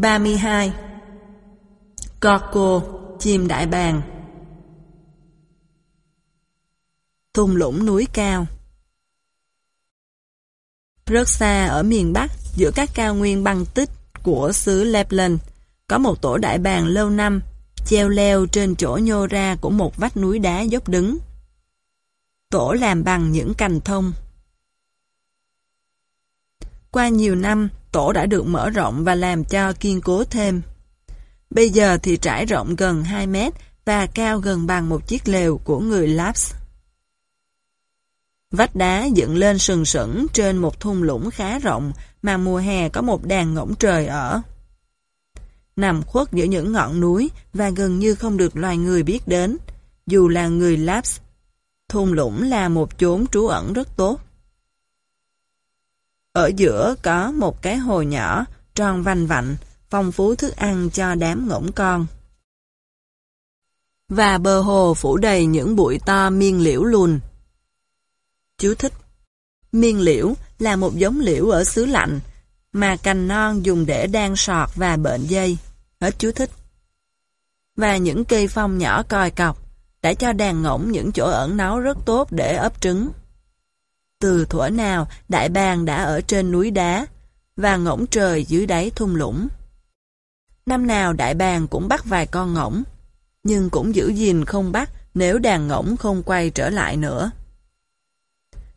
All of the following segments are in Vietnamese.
32. Gorko, chim đại bàng Thung lũng núi cao Rất xa ở miền Bắc, giữa các cao nguyên băng tích của xứ Lapland, có một tổ đại bàng lâu năm, treo leo trên chỗ nhô ra của một vách núi đá dốc đứng. Tổ làm bằng những cành thông. Qua nhiều năm, tổ đã được mở rộng và làm cho kiên cố thêm. Bây giờ thì trải rộng gần 2 mét và cao gần bằng một chiếc lều của người Laps. Vách đá dựng lên sừng sững trên một thung lũng khá rộng mà mùa hè có một đàn ngỗng trời ở. Nằm khuất giữa những ngọn núi và gần như không được loài người biết đến, dù là người Laps. Thung lũng là một chốn trú ẩn rất tốt. Ở giữa có một cái hồ nhỏ, tròn vành vạnh, phong phú thức ăn cho đám ngỗng con. Và bờ hồ phủ đầy những bụi to miên liễu lùn. Chú thích Miên liễu là một giống liễu ở xứ lạnh, mà cành non dùng để đan sọt và bệnh dây. Hết chú thích. Và những cây phong nhỏ còi cọc, đã cho đàn ngỗng những chỗ ẩn náu rất tốt để ấp trứng. Từ thuở nào, đại bàng đã ở trên núi đá, và ngỗng trời dưới đáy thung lũng. Năm nào đại bàng cũng bắt vài con ngỗng, nhưng cũng giữ gìn không bắt nếu đàn ngỗng không quay trở lại nữa.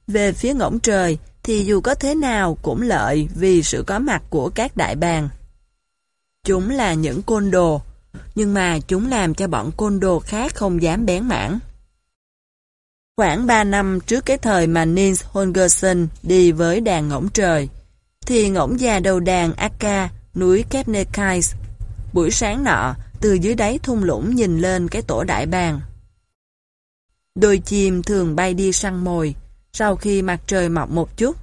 Về phía ngỗng trời thì dù có thế nào cũng lợi vì sự có mặt của các đại bàng. Chúng là những côn đồ, nhưng mà chúng làm cho bọn côn đồ khác không dám bén mảng. Khoảng 3 năm trước cái thời mà Nils Holgersson đi với đàn ngỗng trời, thì ngỗng già đầu đàn Akka, núi Kebnekaise, buổi sáng nọ, từ dưới đáy thung lũng nhìn lên cái tổ đại bàng. Đôi chim thường bay đi săn mồi, sau khi mặt trời mọc một chút.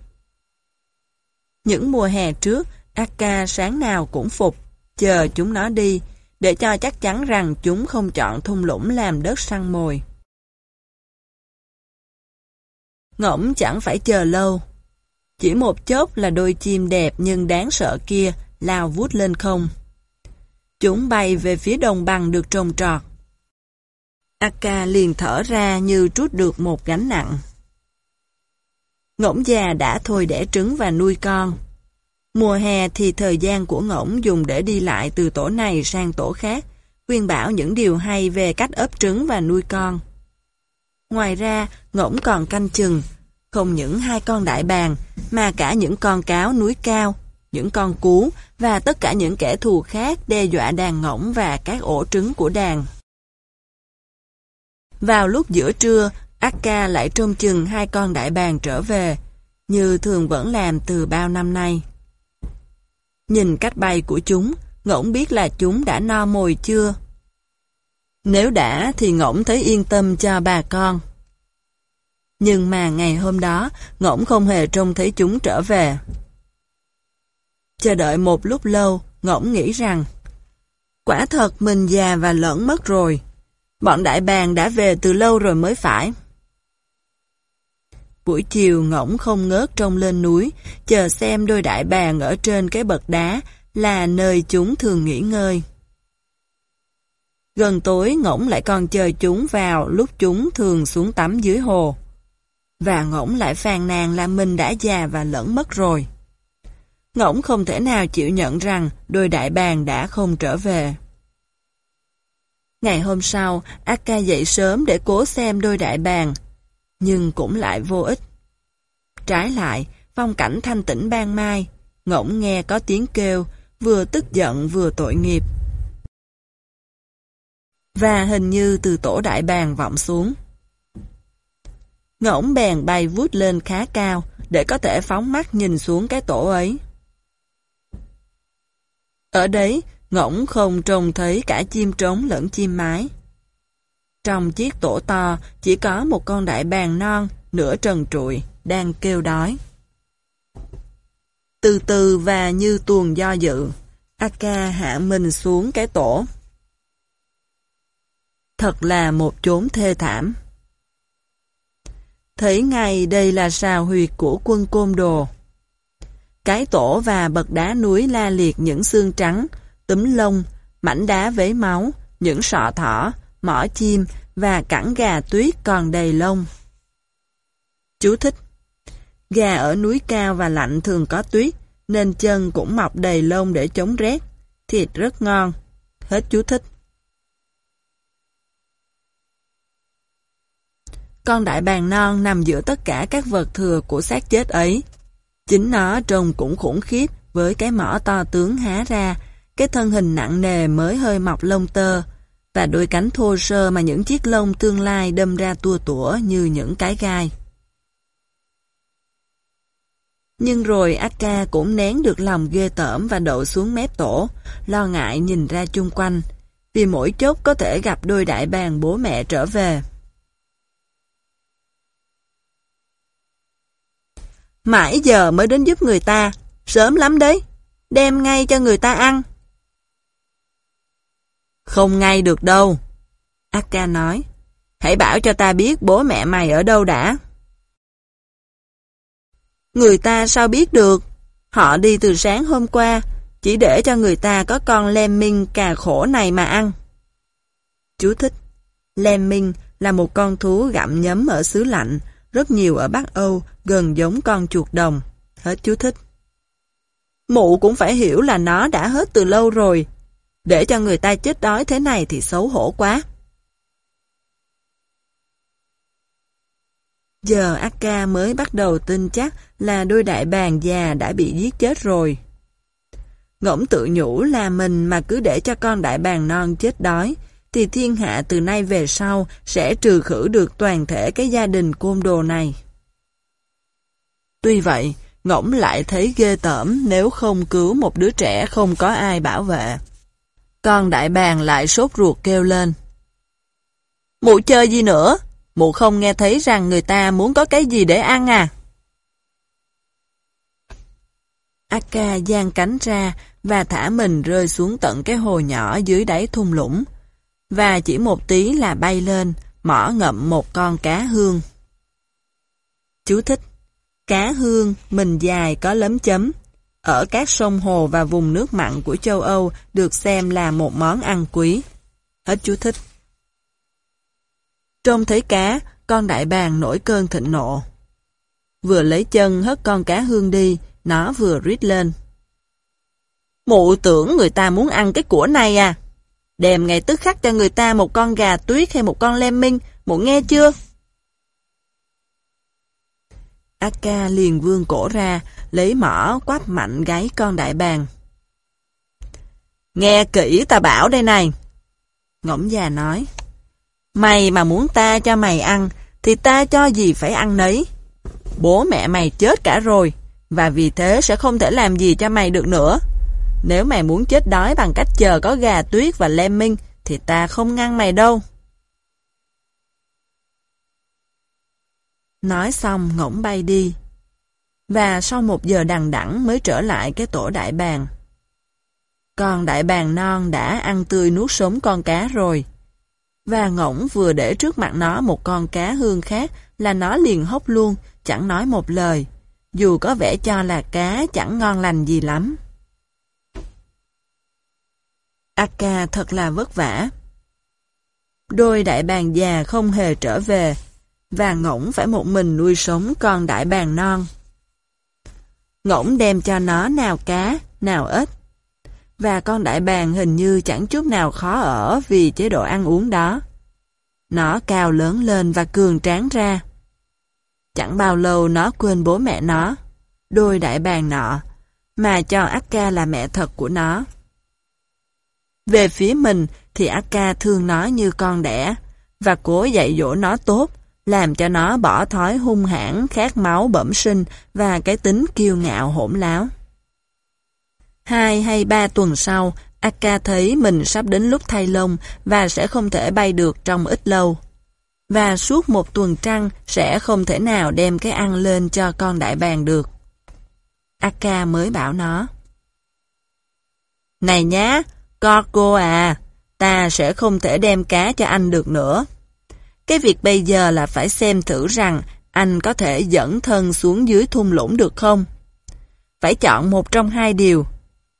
Những mùa hè trước, Akka sáng nào cũng phục, chờ chúng nó đi, để cho chắc chắn rằng chúng không chọn thung lũng làm đất săn mồi. Ngỗng chẳng phải chờ lâu. Chỉ một chốc là đôi chim đẹp nhưng đáng sợ kia lao vút lên không. Chúng bay về phía đồng bằng được trồng trọt. Akka liền thở ra như trút được một gánh nặng. Ngỗng già đã thôi đẻ trứng và nuôi con. Mùa hè thì thời gian của ngỗng dùng để đi lại từ tổ này sang tổ khác, khuyên bảo những điều hay về cách ấp trứng và nuôi con. Ngoài ra, ngỗng còn canh chừng, không những hai con đại bàng, mà cả những con cáo núi cao, những con cú và tất cả những kẻ thù khác đe dọa đàn ngỗng và các ổ trứng của đàn. Vào lúc giữa trưa, Akka lại trông chừng hai con đại bàng trở về, như thường vẫn làm từ bao năm nay. Nhìn cách bay của chúng, ngỗng biết là chúng đã no mồi chưa. Nếu đã thì ngỗng thấy yên tâm cho bà con. Nhưng mà ngày hôm đó, ngỗng không hề trông thấy chúng trở về. Chờ đợi một lúc lâu, ngỗng nghĩ rằng Quả thật mình già và lẫn mất rồi. Bọn đại bàng đã về từ lâu rồi mới phải. Buổi chiều ngỗng không ngớt trông lên núi, chờ xem đôi đại bàng ở trên cái bậc đá là nơi chúng thường nghỉ ngơi. Gần tối ngỗng lại còn chờ chúng vào lúc chúng thường xuống tắm dưới hồ. Và ngỗng lại phàn nàn là mình đã già và lẫn mất rồi. Ngỗng không thể nào chịu nhận rằng đôi đại bàng đã không trở về. Ngày hôm sau, Akka dậy sớm để cố xem đôi đại bàng, nhưng cũng lại vô ích. Trái lại, phong cảnh thanh tĩnh ban mai, ngỗng nghe có tiếng kêu, vừa tức giận vừa tội nghiệp. Và hình như từ tổ đại bàng vọng xuống. Ngỗng bèn bay vút lên khá cao, để có thể phóng mắt nhìn xuống cái tổ ấy. Ở đấy, ngỗng không trông thấy cả chim trống lẫn chim mái. Trong chiếc tổ to, chỉ có một con đại bàng non, nửa trần trụi, đang kêu đói. Từ từ và như tuồng do dự, Aka hạ mình xuống cái tổ. Thật là một chốn thê thảm. Thấy ngay đây là sào huyệt của quân côn đồ. Cái tổ và bậc đá núi la liệt những xương trắng, túm lông, mảnh đá vấy máu, những sọ thỏ, mỏ chim và cẳng gà tuyết còn đầy lông. Chú thích Gà ở núi cao và lạnh thường có tuyết, nên chân cũng mọc đầy lông để chống rét. Thịt rất ngon. Hết chú thích. Con đại bàng non nằm giữa tất cả các vật thừa của xác chết ấy. Chính nó trông cũng khủng khiếp với cái mỏ to tướng há ra, cái thân hình nặng nề mới hơi mọc lông tơ, và đôi cánh thô sơ mà những chiếc lông tương lai đâm ra tua tủa như những cái gai. Nhưng rồi Akka cũng nén được lòng ghê tởm và đậu xuống mép tổ, lo ngại nhìn ra chung quanh, vì mỗi chốc có thể gặp đôi đại bàng bố mẹ trở về. Mãi giờ mới đến giúp người ta, sớm lắm đấy, đem ngay cho người ta ăn. Không ngay được đâu, Akka nói, hãy bảo cho ta biết bố mẹ mày ở đâu đã. Người ta sao biết được? Họ đi từ sáng hôm qua, chỉ để cho người ta có con lemming cà khổ này mà ăn. Chú thích Lemming là một con thú gặm nhấm ở xứ lạnh, rất nhiều ở Bắc Âu, gần giống con chuột đồng. Hết chú thích. Mụ cũng phải hiểu là nó đã hết từ lâu rồi. Để cho người ta chết đói thế này thì xấu hổ quá. Giờ Akka mới bắt đầu tin chắc là đôi đại bàng già đã bị giết chết rồi. Ngỗng tự nhủ là mình mà cứ để cho con đại bàng non chết đói, thì thiên hạ từ nay về sau sẽ trừ khử được toàn thể cái gia đình côn đồ này. Tuy vậy, ngỗng lại thấy ghê tởm nếu không cứu một đứa trẻ không có ai bảo vệ. Con đại bàng lại sốt ruột kêu lên. Mụ chơi gì nữa? Mụ không nghe thấy rằng người ta muốn có cái gì để ăn à? Akka giang cánh ra và thả mình rơi xuống tận cái hồ nhỏ dưới đáy thung lũng. Và chỉ một tí là bay lên, mỏ ngậm một con cá hương. Chú thích Cá hương, mình dài có lấm chấm. Ở các sông hồ và vùng nước mặn của châu Âu được xem là một món ăn quý. Hết chú thích. Trông thấy cá, con đại bàng nổi cơn thịnh nộ. Vừa lấy chân hất con cá hương đi, nó vừa rít lên. Mụ tưởng người ta muốn ăn cái của này à? Đem ngày tức khắc cho người ta một con gà tuyết hay một con lem minh, nghe chưa? Aka liền vươn cổ ra, lấy mỏ quắp mạnh gáy con đại bàng. Nghe kỹ ta bảo đây này. Ngỗng già nói. Mày mà muốn ta cho mày ăn, thì ta cho gì phải ăn nấy. Bố mẹ mày chết cả rồi, và vì thế sẽ không thể làm gì cho mày được nữa. Nếu mày muốn chết đói bằng cách chờ có gà tuyết và lem minh, thì ta không ngăn mày đâu. Nói xong ngỗng bay đi. Và sau một giờ đằng đẵng mới trở lại cái tổ đại bàng. Còn đại bàng non đã ăn tươi nuốt sống con cá rồi. Và ngỗng vừa để trước mặt nó một con cá hương khác là nó liền hốc luôn, chẳng nói một lời. Dù có vẻ cho là cá chẳng ngon lành gì lắm. Akka thật là vất vả. Đôi đại bàng già không hề trở về, và ngỗng phải một mình nuôi sống con đại bàng non. Ngỗng đem cho nó nào cá, nào ếch. Và con đại bàng hình như chẳng chút nào khó ở vì chế độ ăn uống đó. Nó cao lớn lên và cường tráng ra. Chẳng bao lâu nó quên bố mẹ nó, đôi đại bàng nọ, mà cho Akka là mẹ thật của nó. Về phía mình thì Akka thương nó như con đẻ, và cố dạy dỗ nó tốt, làm cho nó bỏ thói hung hãn, khát máu bẩm sinh và cái tính kiêu ngạo hỗn láo. Hai hay ba tuần sau, Akka thấy mình sắp đến lúc thay lông và sẽ không thể bay được trong ít lâu. Và suốt một tuần trăng sẽ không thể nào đem cái ăn lên cho con đại bàng được. Akka mới bảo nó. Này nhá, cô à, ta sẽ không thể đem cá cho anh được nữa. Cái việc bây giờ là phải xem thử rằng anh có thể dẫn thân xuống dưới thung lũng được không? Phải chọn một trong hai điều,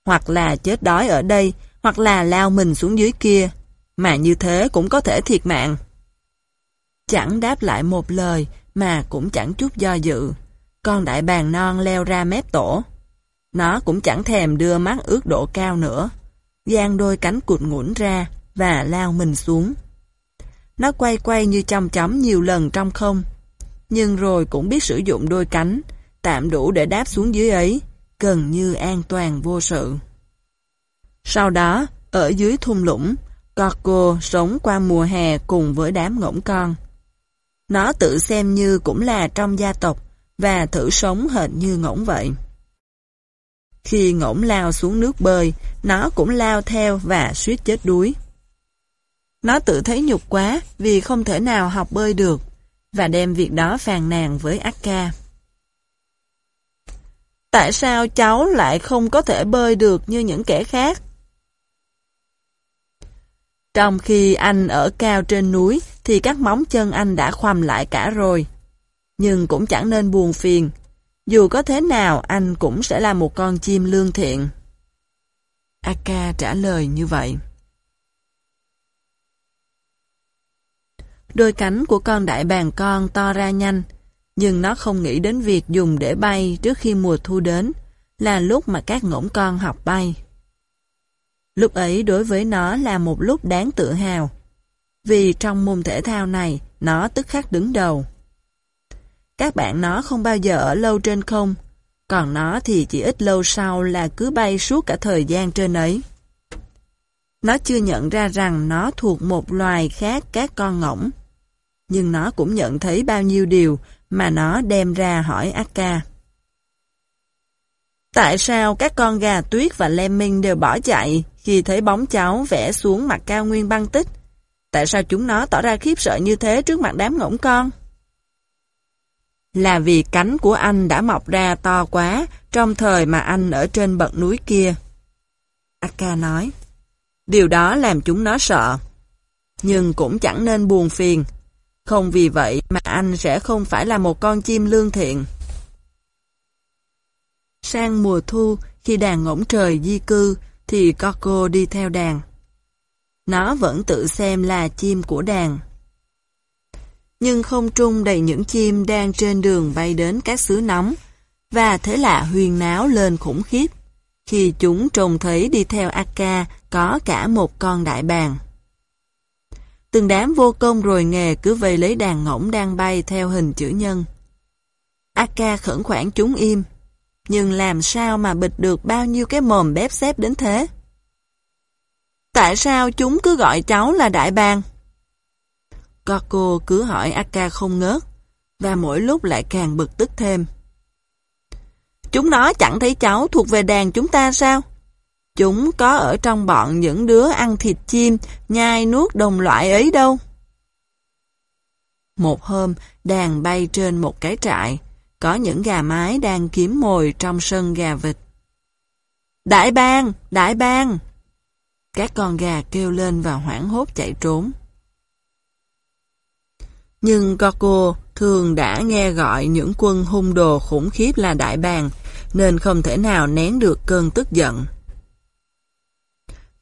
hoặc là chết đói ở đây, hoặc là lao mình xuống dưới kia, mà như thế cũng có thể thiệt mạng. Chẳng đáp lại một lời, mà cũng chẳng chút do dự. Con đại bàng non leo ra mép tổ. Nó cũng chẳng thèm đưa mắt ước độ cao nữa. Giang đôi cánh cụt ngủn ra và lao mình xuống. Nó quay quay như trong chấm nhiều lần trong không. Nhưng rồi cũng biết sử dụng đôi cánh, tạm đủ để đáp xuống dưới ấy, gần như an toàn vô sự. Sau đó, ở dưới thung lũng, Corco sống qua mùa hè cùng với đám ngỗng con. Nó tự xem như cũng là trong gia tộc và thử sống hệt như ngỗng vậy. Khi ngỗng lao xuống nước bơi, nó cũng lao theo và suýt chết đuối. Nó tự thấy nhục quá vì không thể nào học bơi được và đem việc đó phàn nàn với Akka. Tại sao cháu lại không có thể bơi được như những kẻ khác? Trong khi anh ở cao trên núi thì các móng chân anh đã khoằm lại cả rồi. Nhưng cũng chẳng nên buồn phiền. Dù có thế nào anh cũng sẽ là một con chim lương thiện. Aka trả lời như vậy. Đôi cánh của con đại bàng con to ra nhanh, nhưng nó không nghĩ đến việc dùng để bay trước khi mùa thu đến, là lúc mà các ngỗng con học bay. Lúc ấy đối với nó là một lúc đáng tự hào, vì trong môn thể thao này, nó tức khắc đứng đầu. Các bạn nó không bao giờ ở lâu trên không, còn nó thì chỉ ít lâu sau là cứ bay suốt cả thời gian trên ấy. Nó chưa nhận ra rằng nó thuộc một loài khác các con ngỗng. Nhưng nó cũng nhận thấy bao nhiêu điều mà nó đem ra hỏi Akka. Tại sao các con gà tuyết và lemming đều bỏ chạy khi thấy bóng cháu vẽ xuống mặt cao nguyên băng tích? Tại sao chúng nó tỏ ra khiếp sợ như thế trước mặt đám ngỗng con? Là vì cánh của anh đã mọc ra to quá trong thời mà anh ở trên bậc núi kia. Akka nói, điều đó làm chúng nó sợ. Nhưng cũng chẳng nên buồn phiền. Không vì vậy mà anh sẽ không phải là một con chim lương thiện. Sang mùa thu, khi đàn ngỗng trời di cư, thì Coco đi theo đàn. Nó vẫn tự xem là chim của đàn. Nhưng không trung đầy những chim đang trên đường bay đến các xứ nóng, và thế là huyền náo lên khủng khiếp, khi chúng trông thấy đi theo Akka có cả một con đại bàng. Từng đám vô công rồi nghề cứ vây lấy đàn ngỗng đang bay theo hình chữ nhân. Akka khẩn khoản chúng im, nhưng làm sao mà bịt được bao nhiêu cái mồm bếp xếp đến thế? Tại sao chúng cứ gọi cháu là đại bàng? Coco cứ hỏi Akka không ngớt, và mỗi lúc lại càng bực tức thêm. Chúng nó chẳng thấy cháu thuộc về đàn chúng ta sao? Chúng có ở trong bọn những đứa ăn thịt chim, nhai nuốt đồng loại ấy đâu. Một hôm, đàn bay trên một cái trại, có những gà mái đang kiếm mồi trong sân gà vịt. Đại bang! Đại bang! Các con gà kêu lên và hoảng hốt chạy trốn. Nhưng Coco thường đã nghe gọi những quân hung đồ khủng khiếp là đại bàng, nên không thể nào nén được cơn tức giận.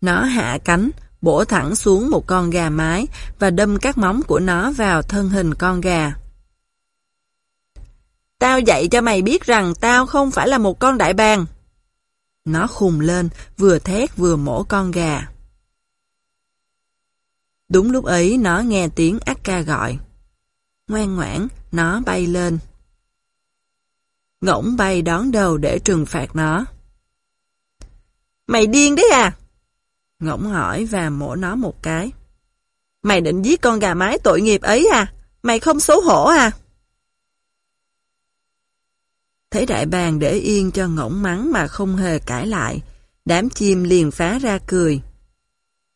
Nó hạ cánh, bổ thẳng xuống một con gà mái và đâm các móng của nó vào thân hình con gà. Tao dạy cho mày biết rằng tao không phải là một con đại bàng. Nó khùng lên, vừa thét vừa mổ con gà. Đúng lúc ấy nó nghe tiếng Akka gọi. Ngoan ngoãn, nó bay lên. Ngỗng bay đón đầu để trừng phạt nó. Mày điên đấy à? Ngỗng hỏi và mổ nó một cái. Mày định giết con gà mái tội nghiệp ấy à? Mày không xấu hổ à? Thấy đại bàng để yên cho ngỗng mắng mà không hề cãi lại, đám chim liền phá ra cười.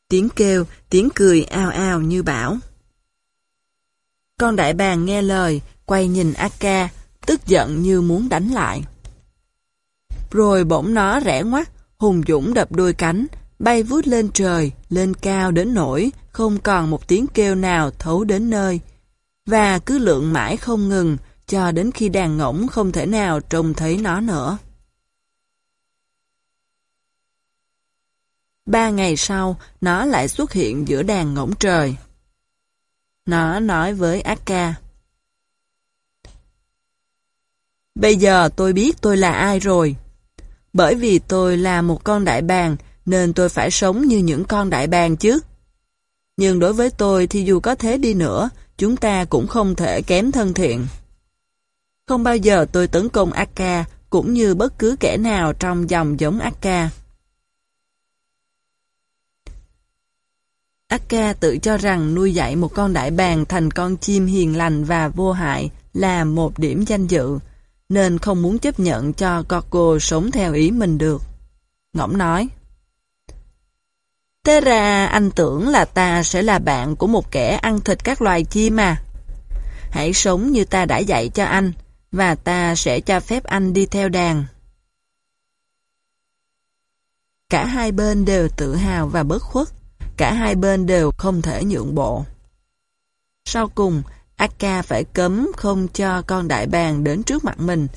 Tiếng kêu, tiếng cười ao ao như bão. Con đại bàng nghe lời, quay nhìn Akka, tức giận như muốn đánh lại. Rồi bỗng nó rẽ ngoắt, hùng dũng đập đôi cánh, bay vút lên trời, lên cao đến nổi không còn một tiếng kêu nào thấu đến nơi. Và cứ lượn mãi không ngừng, cho đến khi đàn ngỗng không thể nào trông thấy nó nữa. Ba ngày sau, nó lại xuất hiện giữa đàn ngỗng trời. Nó nói với Akka. Bây giờ tôi biết tôi là ai rồi. Bởi vì tôi là một con đại bàng, nên tôi phải sống như những con đại bàng chứ. Nhưng đối với tôi thì dù có thế đi nữa, chúng ta cũng không thể kém thân thiện. Không bao giờ tôi tấn công Akka cũng như bất cứ kẻ nào trong dòng giống Akka. Akka tự cho rằng nuôi dạy một con đại bàng thành con chim hiền lành và vô hại là một điểm danh dự, nên không muốn chấp nhận cho Gorgo sống theo ý mình được. Ngỗng nói, Thế ra anh tưởng là ta sẽ là bạn của một kẻ ăn thịt các loài chim mà. Hãy sống như ta đã dạy cho anh, và ta sẽ cho phép anh đi theo đàn. Cả hai bên đều tự hào và bất khuất, cả hai bên đều không thể nhượng bộ. Sau cùng, Akka phải cấm không cho con đại bàng đến trước mặt mình,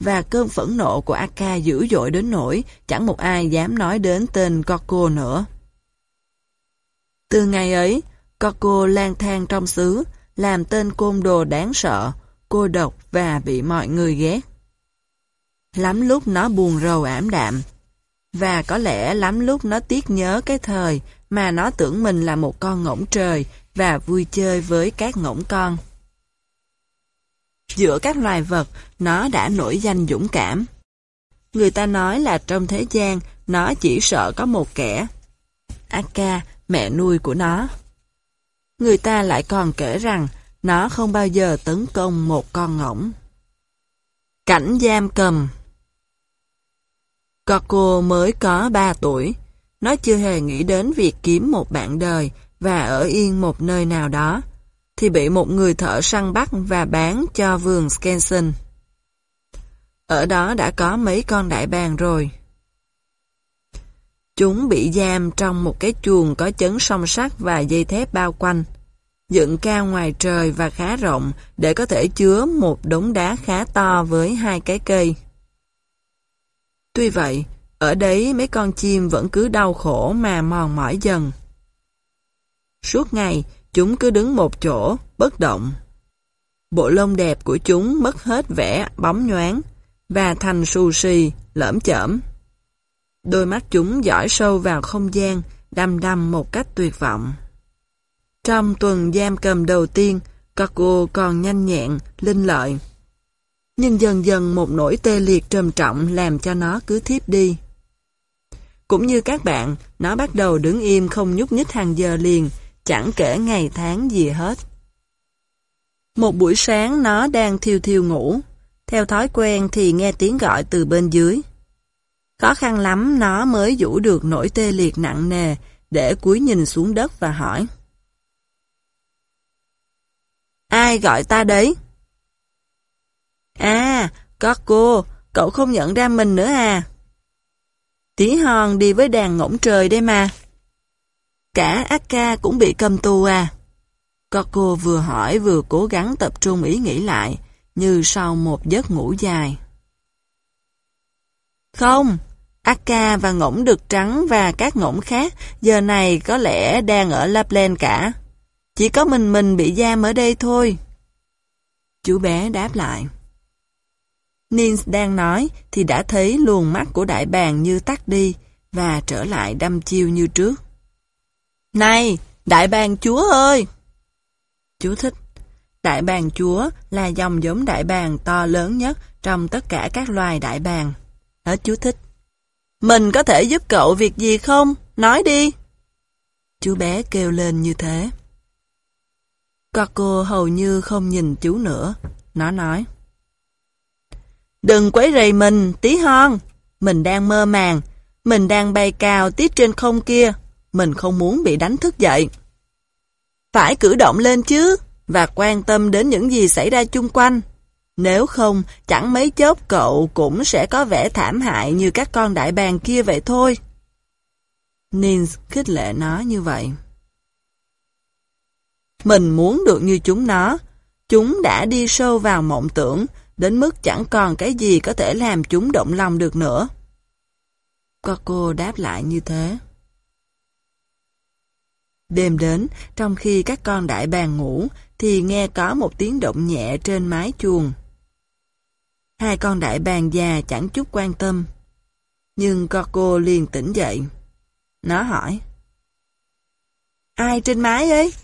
và cơn phẫn nộ của Akka dữ dội đến nỗi chẳng một ai dám nói đến tên Coco nữa. Từ ngày ấy, Coco lang thang trong xứ, làm tên côn đồ đáng sợ, cô độc và bị mọi người ghét. Lắm lúc nó buồn rầu ảm đạm, và có lẽ lắm lúc nó tiếc nhớ cái thời mà nó tưởng mình là một con ngỗng trời và vui chơi với các ngỗng con. Giữa các loài vật, nó đã nổi danh dũng cảm. Người ta nói là trong thế gian, nó chỉ sợ có một kẻ. Akka, mẹ nuôi của nó. Người ta lại còn kể rằng nó không bao giờ tấn công một con ngỗng. Cảnh giam cầm Coco mới có 3 tuổi. Nó chưa hề nghĩ đến việc kiếm một bạn đời và ở yên một nơi nào đó, thì bị một người thợ săn bắt và bán cho vườn Skansen. Ở đó đã có mấy con đại bàng rồi. Chúng bị giam trong một cái chuồng có chấn song sắt và dây thép bao quanh, dựng cao ngoài trời và khá rộng để có thể chứa một đống đá khá to với hai cái cây. Tuy vậy, ở đấy mấy con chim vẫn cứ đau khổ mà mòn mỏi dần. Suốt ngày, chúng cứ đứng một chỗ, bất động. Bộ lông đẹp của chúng mất hết vẻ bóng nhoáng và thành xù xì, lởm chởm. Đôi mắt chúng dõi sâu vào không gian, đăm đăm một cách tuyệt vọng. Trong tuần giam cầm đầu tiên, Coco còn nhanh nhẹn, linh lợi. Nhưng dần dần một nỗi tê liệt trầm trọng làm cho nó cứ thiếp đi. Cũng như các bạn, nó bắt đầu đứng im không nhúc nhích hàng giờ liền, chẳng kể ngày tháng gì hết. Một buổi sáng nó đang thiêu thiêu ngủ. Theo thói quen thì nghe tiếng gọi từ bên dưới. Khó khăn lắm nó mới rũ được nỗi tê liệt nặng nề để cúi nhìn xuống đất và hỏi. Ai gọi ta đấy? À, có cô, cậu không nhận ra mình nữa à? Tí hòn đi với đàn ngỗng trời đây mà. Cả Akka cũng bị cầm tù à? Coco cô vừa hỏi vừa cố gắng tập trung ý nghĩ lại, như sau một giấc ngủ dài. Không, Akka và ngỗng đực trắng và các ngỗng khác giờ này có lẽ đang ở Lapland cả. Chỉ có mình mình bị giam ở đây thôi. Chú bé đáp lại. Nins đang nói thì đã thấy luồng mắt của đại bàng như tắt đi và trở lại đâm chiêu như trước. Này, đại bàng chúa ơi! Chú thích. Đại bàng chúa là dòng giống đại bàng to lớn nhất trong tất cả các loài đại bàng. Hết chú thích. Mình có thể giúp cậu việc gì không? Nói đi. Chú bé kêu lên như thế. Coco hầu như không nhìn chú nữa. Nó nói. Đừng quấy rầy mình, tí hon. Mình đang mơ màng. Mình đang bay cao tít trên không kia. Mình không muốn bị đánh thức dậy. Phải cử động lên chứ, và quan tâm đến những gì xảy ra chung quanh. Nếu không, chẳng mấy chốc cậu cũng sẽ có vẻ thảm hại như các con đại bàng kia vậy thôi. Nins khích lệ nó như vậy. Mình muốn được như chúng nó. Chúng đã đi sâu vào mộng tưởng, đến mức chẳng còn cái gì có thể làm chúng động lòng được nữa. Coco đáp lại như thế. Đêm đến, trong khi các con đại bàng ngủ, thì nghe có một tiếng động nhẹ trên mái chuồng. Hai con đại bàng già chẳng chút quan tâm. Nhưng Coco liền tỉnh dậy. Nó hỏi. Ai trên mái ấy?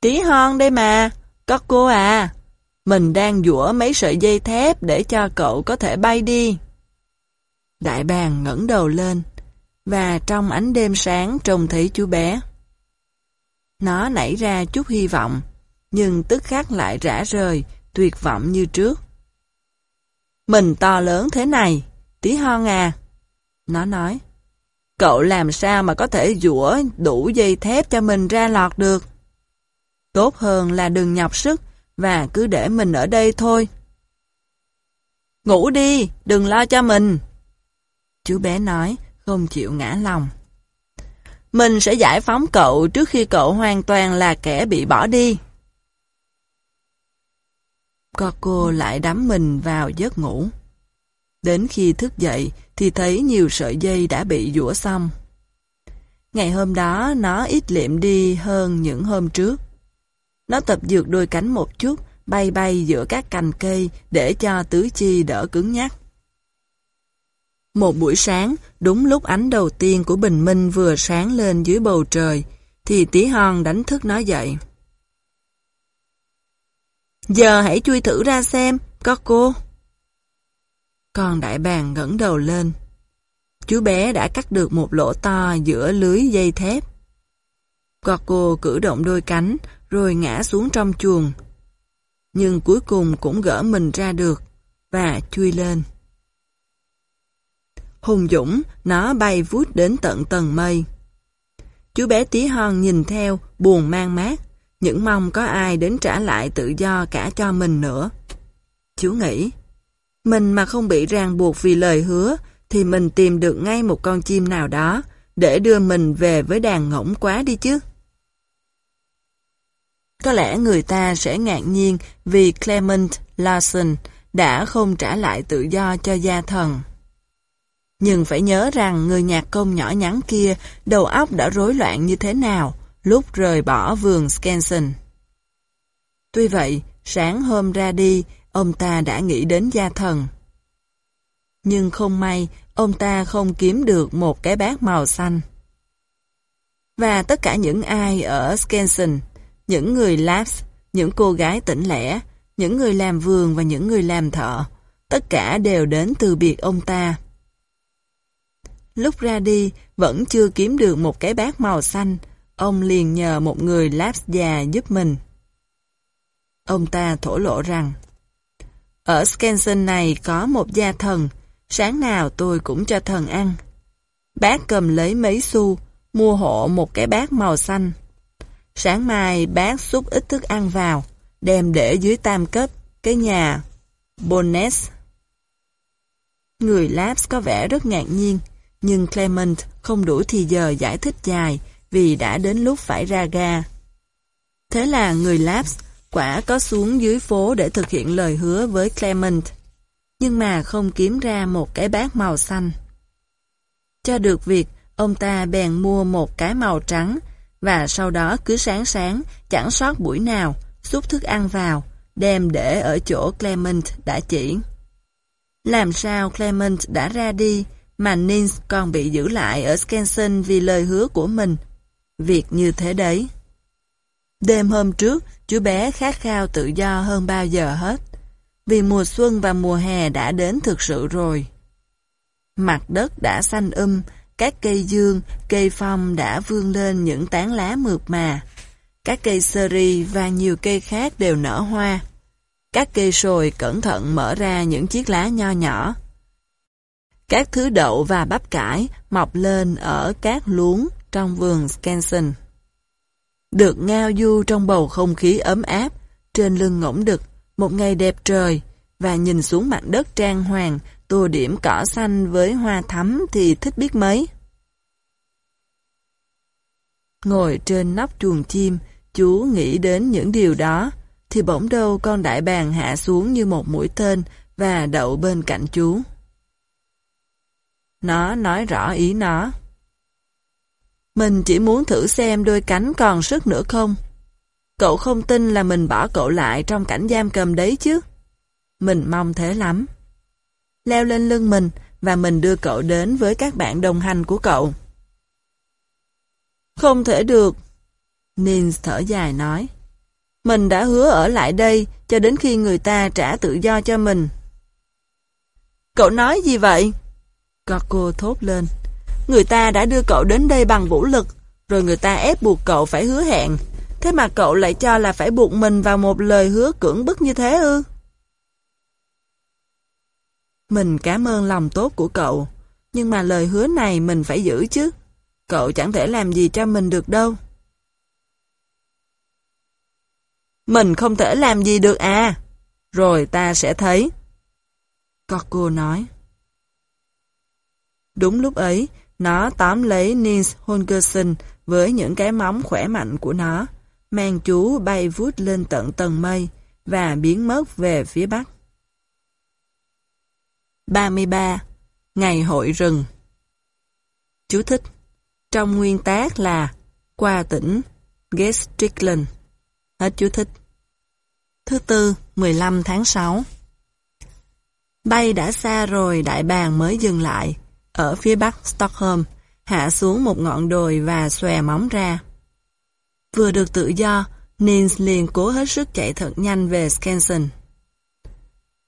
Tí hon đây mà, Coco à. Mình đang dũa mấy sợi dây thép để cho cậu có thể bay đi. Đại bàng ngẩng đầu lên, và trong ánh đêm sáng trông thấy chú bé. Nó nảy ra chút hy vọng, nhưng tức khắc lại rã rời, tuyệt vọng như trước. Mình to lớn thế này, tí hon à. Nó nói, cậu làm sao mà có thể dũa đủ dây thép cho mình ra lọt được. Tốt hơn là đừng nhọc sức và cứ để mình ở đây thôi. Ngủ đi, đừng lo cho mình. Chú bé nói, không chịu ngã lòng. Mình sẽ giải phóng cậu trước khi cậu hoàn toàn là kẻ bị bỏ đi. Coco lại đắm mình vào giấc ngủ. Đến khi thức dậy thì thấy nhiều sợi dây đã bị dũa xong. Ngày hôm đó nó ít liệm đi hơn những hôm trước. Nó tập dược đôi cánh một chút, bay bay giữa các cành cây để cho tứ chi đỡ cứng nhắc. Một buổi sáng, đúng lúc ánh đầu tiên của bình minh vừa sáng lên dưới bầu trời, thì tí hon đánh thức nó dậy. Giờ hãy chui thử ra xem, có cô. Con đại bàng ngẩng đầu lên. Chú bé đã cắt được một lỗ to giữa lưới dây thép. Coco cử động đôi cánh, rồi ngã xuống trong chuồng. Nhưng cuối cùng cũng gỡ mình ra được, và chui lên. Hùng dũng, nó bay vút đến tận tầng mây. Chú bé tí hon nhìn theo, buồn mang mát, những mong có ai đến trả lại tự do cả cho mình nữa. Chú nghĩ, mình mà không bị ràng buộc vì lời hứa, thì mình tìm được ngay một con chim nào đó, để đưa mình về với đàn ngỗng quá đi chứ. Có lẽ người ta sẽ ngạc nhiên vì Clement Larson đã không trả lại tự do cho gia thần. Nhưng phải nhớ rằng người nhạc công nhỏ nhắn kia đầu óc đã rối loạn như thế nào lúc rời bỏ vườn Skansen. Tuy vậy, sáng hôm ra đi, ông ta đã nghĩ đến gia thần. Nhưng không may, ông ta không kiếm được một cái bát màu xanh. Và tất cả những ai ở Skansen, những người labs, những cô gái tỉnh lẻ, những người làm vườn và những người làm thợ, tất cả đều đến từ biệt ông ta. Lúc ra đi, vẫn chưa kiếm được một cái bát màu xanh, ông liền nhờ một người labs già giúp mình. Ông ta thổ lộ rằng, ở Skansen này có một gia thần, sáng nào tôi cũng cho thần ăn. Bác cầm lấy mấy xu, mua hộ một cái bát màu xanh. Sáng mai bác xúc ít thức ăn vào, đem để dưới tam cấp, cái nhà Bones. Người Labs có vẻ rất ngạc nhiên, nhưng Clement không đủ thì giờ giải thích dài vì đã đến lúc phải ra ga. Thế là người Labs quả có xuống dưới phố để thực hiện lời hứa với Clement, nhưng mà không kiếm ra một cái bát màu xanh. Cho được việc, ông ta bèn mua một cái màu trắng và sau đó cứ sáng sáng, chẳng sót buổi nào, xúc thức ăn vào, đem để ở chỗ Clement đã chỉ. Làm sao Clement đã ra đi, mà Nins còn bị giữ lại ở Skansen vì lời hứa của mình. Việc như thế đấy. Đêm hôm trước, chú bé khát khao tự do hơn bao giờ hết. Vì mùa xuân và mùa hè đã đến thực sự rồi. Mặt đất đã xanh um, các cây dương, cây phong đã vươn lên những tán lá mượt mà. Các cây seri và nhiều cây khác đều nở hoa. Các cây sồi cẩn thận mở ra những chiếc lá nho nhỏ. Các thứ đậu và bắp cải mọc lên ở các luống trong vườn Skansen. Được ngao du trong bầu không khí ấm áp, trên lưng ngỗng đực, một ngày đẹp trời, và nhìn xuống mặt đất trang hoàng, tô điểm cỏ xanh với hoa thắm thì thích biết mấy. Ngồi trên nóc chuồng chim, chú nghĩ đến những điều đó, thì bỗng đâu con đại bàng hạ xuống như một mũi tên và đậu bên cạnh chú. Nó nói rõ ý nó. Mình chỉ muốn thử xem đôi cánh còn sức nữa không. Cậu không tin là mình bỏ cậu lại trong cảnh giam cầm đấy chứ. Mình mong thế lắm. Leo lên lưng mình và mình đưa cậu đến với các bạn đồng hành của cậu. Không thể được. Nins thở dài nói. Mình đã hứa ở lại đây cho đến khi người ta trả tự do cho mình. Cậu nói gì vậy? Coco thốt lên. Người ta đã đưa cậu đến đây bằng vũ lực, rồi người ta ép buộc cậu phải hứa hẹn. Thế mà cậu lại cho là phải buộc mình vào một lời hứa cưỡng bức như thế ư? Mình cảm ơn lòng tốt của cậu, nhưng mà lời hứa này mình phải giữ chứ. Cậu chẳng thể làm gì cho mình được đâu. Mình không thể làm gì được à? Rồi ta sẽ thấy. Coco nói. Đúng lúc ấy, nó tóm lấy Nils Holgersen với những cái móng khỏe mạnh của nó, mang chú bay vút lên tận tầng mây và biến mất về phía bắc. 33. Ngày hội rừng Chú thích Trong nguyên tác là qua tỉnh Gestrickland. Hết chú thích. Thứ tư, 15 tháng 6 Bay đã xa rồi đại bàng mới dừng lại, ở phía bắc Stockholm, hạ xuống một ngọn đồi và xòe móng ra. Vừa được tự do, Nils liền cố hết sức chạy thật nhanh về Skansen.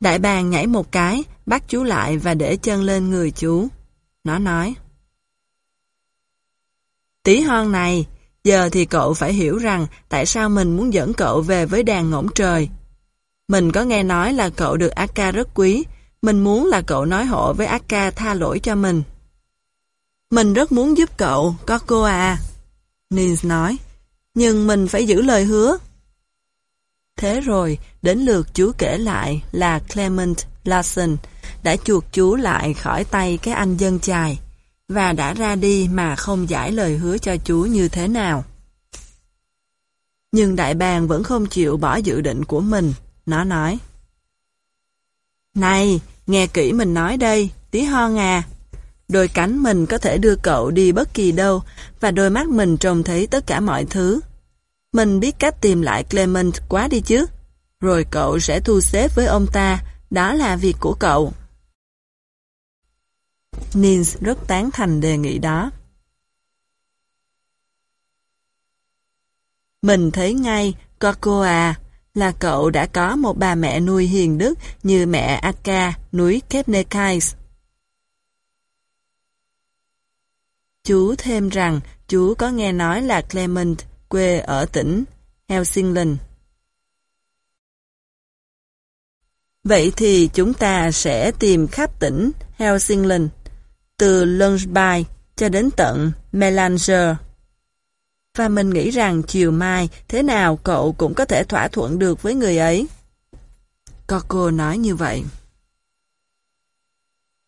Đại bàng nhảy một cái, bắt chú lại và để chân lên người chú. Nó nói. Tí hon này, giờ thì cậu phải hiểu rằng tại sao mình muốn dẫn cậu về với đàn ngỗng trời. Mình có nghe nói là cậu được Akka rất quý, mình muốn là cậu nói hộ với Akka tha lỗi cho mình. Mình rất muốn giúp cậu, có cô à. Nils nói, nhưng mình phải giữ lời hứa. Thế rồi, đến lượt chú kể lại là Clement Larson đã chuột chú lại khỏi tay cái anh dân chài và đã ra đi mà không giải lời hứa cho chú như thế nào. Nhưng đại bàng vẫn không chịu bỏ dự định của mình. Nó nói Này, nghe kỹ mình nói đây, tí hon à. Đôi cánh mình có thể đưa cậu đi bất kỳ đâu và đôi mắt mình trông thấy tất cả mọi thứ. Mình biết cách tìm lại Clement quá đi chứ. Rồi cậu sẽ thu xếp với ông ta, đó là việc của cậu. Nins rất tán thành đề nghị đó. Mình thấy ngay, Cocoa, là cậu đã có một bà mẹ nuôi hiền đức như mẹ Akka núi Kebnekaise. Chú thêm rằng chú có nghe nói là Clement quê ở tỉnh Helsingland. Vậy thì chúng ta sẽ tìm khắp tỉnh Helsingland, từ Lundsby cho đến tận Melanger. Và mình nghĩ rằng chiều mai thế nào cậu cũng có thể thỏa thuận được với người ấy. Coco nói như vậy.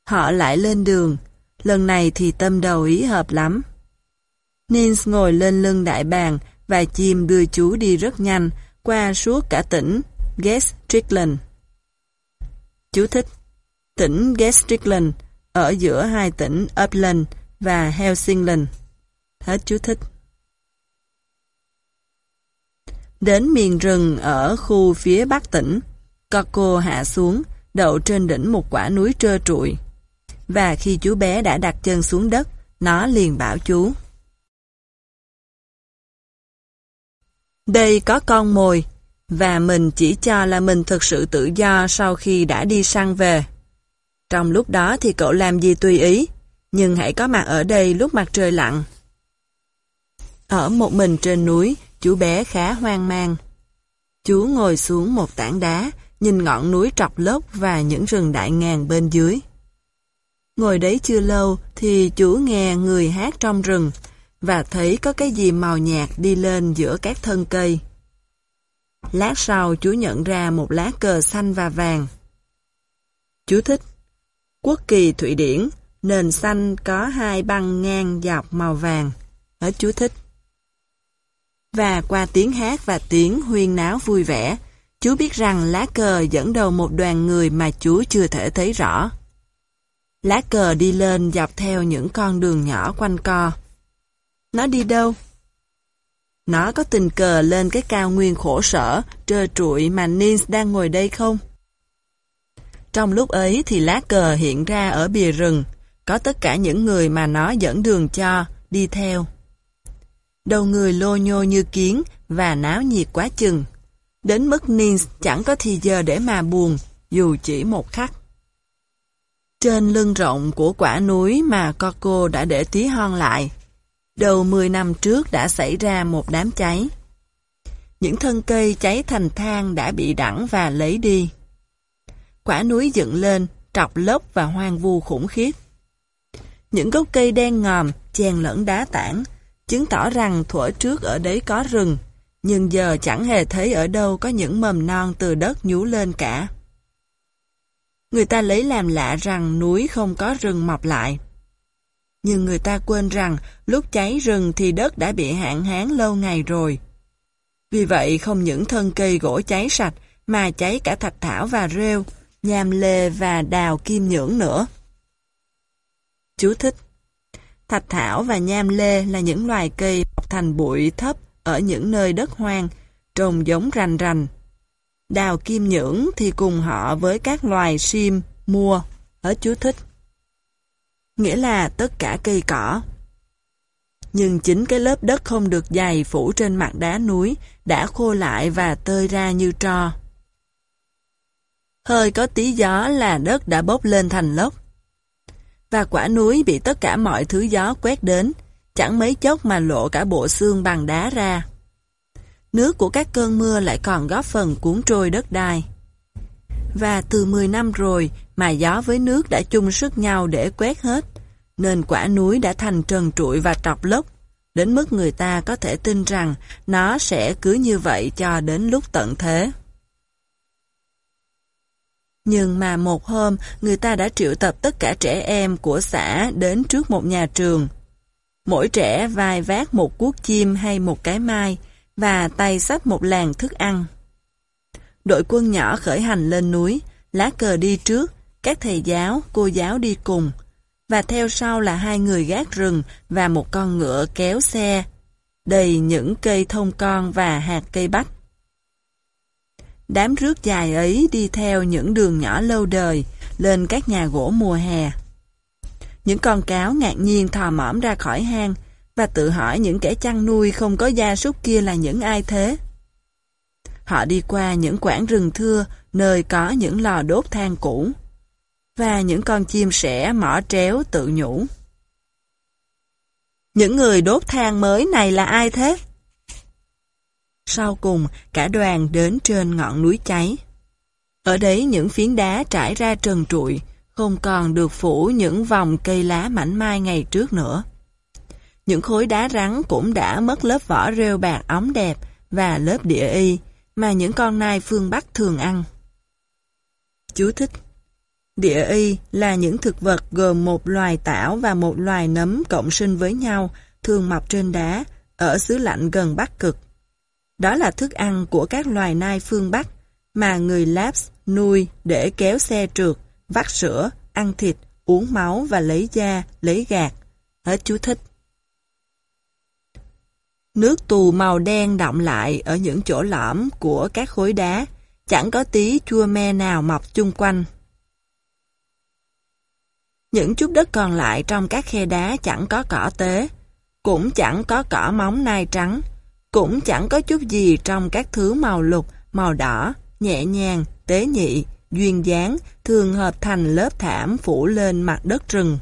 Họ lại lên đường, lần này thì tâm đầu ý hợp lắm. Nins ngồi lên lưng đại bàng và chim đưa chú đi rất nhanh qua suốt cả tỉnh Gestrickland. Chú thích Tỉnh Gestrickland ở giữa hai tỉnh Upland và Helsingland. Hết chú thích. Đến miền rừng ở khu phía bắc tỉnh, Coco hạ xuống, đậu trên đỉnh một quả núi trơ trụi. Và khi chú bé đã đặt chân xuống đất, nó liền bảo chú. Đây có con mồi, và mình chỉ cho là mình thực sự tự do sau khi đã đi săn về. Trong lúc đó thì cậu làm gì tùy ý, nhưng hãy có mặt ở đây lúc mặt trời lặn. Ở một mình trên núi, chú bé khá hoang mang. Chú ngồi xuống một tảng đá, nhìn ngọn núi trọc lốc và những rừng đại ngàn bên dưới. Ngồi đấy chưa lâu thì chú nghe người hát trong rừng và thấy có cái gì màu nhạt đi lên giữa các thân cây. Lát sau chú nhận ra một lá cờ xanh và vàng. Chú thích Quốc kỳ Thụy Điển, nền xanh có hai băng ngang dọc màu vàng. Hết chú thích. Và qua tiếng hát và tiếng huyên náo vui vẻ, chú biết rằng lá cờ dẫn đầu một đoàn người mà chú chưa thể thấy rõ. Lá cờ đi lên dọc theo những con đường nhỏ quanh co. Nó đi đâu? Nó có tình cờ lên cái cao nguyên khổ sở, trơ trụi mà Nins đang ngồi đây không? Trong lúc ấy thì lá cờ hiện ra ở bìa rừng, có tất cả những người mà nó dẫn đường cho, đi theo. Đầu người lô nhô như kiến và náo nhiệt quá chừng. Đến mức Nins chẳng có thì giờ để mà buồn, dù chỉ một khắc. Trên lưng rộng của quả núi mà Coco đã để tí hon lại, đầu 10 năm trước đã xảy ra một đám cháy. Những thân cây cháy thành than đã bị đẳng và lấy đi. Quả núi dựng lên, trọc lốc và hoang vu khủng khiếp. Những gốc cây đen ngòm, chèn lẫn đá tảng, chứng tỏ rằng thuở trước ở đấy có rừng, nhưng giờ chẳng hề thấy ở đâu có những mầm non từ đất nhú lên cả. Người ta lấy làm lạ rằng núi không có rừng mọc lại. Nhưng người ta quên rằng lúc cháy rừng thì đất đã bị hạn hán lâu ngày rồi. Vì vậy không những thân cây gỗ cháy sạch mà cháy cả thạch thảo và rêu, nhàm lê và đào kim nhưỡng nữa. Chú thích Thạch thảo và nham lê là những loài cây mọc thành bụi thấp ở những nơi đất hoang, trồng giống rành rành. Đào kim nhưỡng thì cùng họ với các loài sim, mua, ở chú thích. Nghĩa là tất cả cây cỏ. Nhưng chính cái lớp đất không được dày phủ trên mặt đá núi đã khô lại và tơi ra như tro. Hơi có tí gió là đất đã bốc lên thành lốc. Và quả núi bị tất cả mọi thứ gió quét đến, chẳng mấy chốc mà lộ cả bộ xương bằng đá ra. Nước của các cơn mưa lại còn góp phần cuốn trôi đất đai. Và từ 10 năm rồi mà gió với nước đã chung sức nhau để quét hết, nên quả núi đã thành trần trụi và trọc lốc, đến mức người ta có thể tin rằng nó sẽ cứ như vậy cho đến lúc tận thế. Nhưng mà một hôm, người ta đã triệu tập tất cả trẻ em của xã đến trước một nhà trường. Mỗi trẻ vai vác một cuốc chim hay một cái mai, và tay xách một làng thức ăn. Đội quân nhỏ khởi hành lên núi, lá cờ đi trước, các thầy giáo, cô giáo đi cùng, và theo sau là hai người gác rừng và một con ngựa kéo xe, đầy những cây thông con và hạt cây bách. Đám rước dài ấy đi theo những đường nhỏ lâu đời, lên các nhà gỗ mùa hè. Những con cáo ngạc nhiên thò mõm ra khỏi hang và tự hỏi những kẻ chăn nuôi không có gia súc kia là những ai thế. Họ đi qua những quảng rừng thưa nơi có những lò đốt than cũ và những con chim sẻ mỏ tréo tự nhủ. Những người đốt than mới này là ai thế? Sau cùng, cả đoàn đến trên ngọn núi cháy. Ở đấy những phiến đá trải ra trần trụi, không còn được phủ những vòng cây lá mảnh mai ngày trước nữa. Những khối đá rắn cũng đã mất lớp vỏ rêu bạc ống đẹp và lớp địa y mà những con nai phương Bắc thường ăn. Chú thích Địa y là những thực vật gồm một loài tảo và một loài nấm cộng sinh với nhau, thường mọc trên đá, ở xứ lạnh gần Bắc Cực. Đó là thức ăn của các loài nai phương Bắc mà người Laps nuôi để kéo xe trượt, vắt sữa, ăn thịt, uống máu và lấy da, lấy gạt. Hết chú thích. Nước tù màu đen đọng lại ở những chỗ lõm của các khối đá, chẳng có tí chua me nào mọc chung quanh. Những chút đất còn lại trong các khe đá chẳng có cỏ tế, cũng chẳng có cỏ móng nai trắng, cũng chẳng có chút gì trong các thứ màu lục, màu đỏ, nhẹ nhàng, tế nhị, duyên dáng, thường hợp thành lớp thảm phủ lên mặt đất rừng.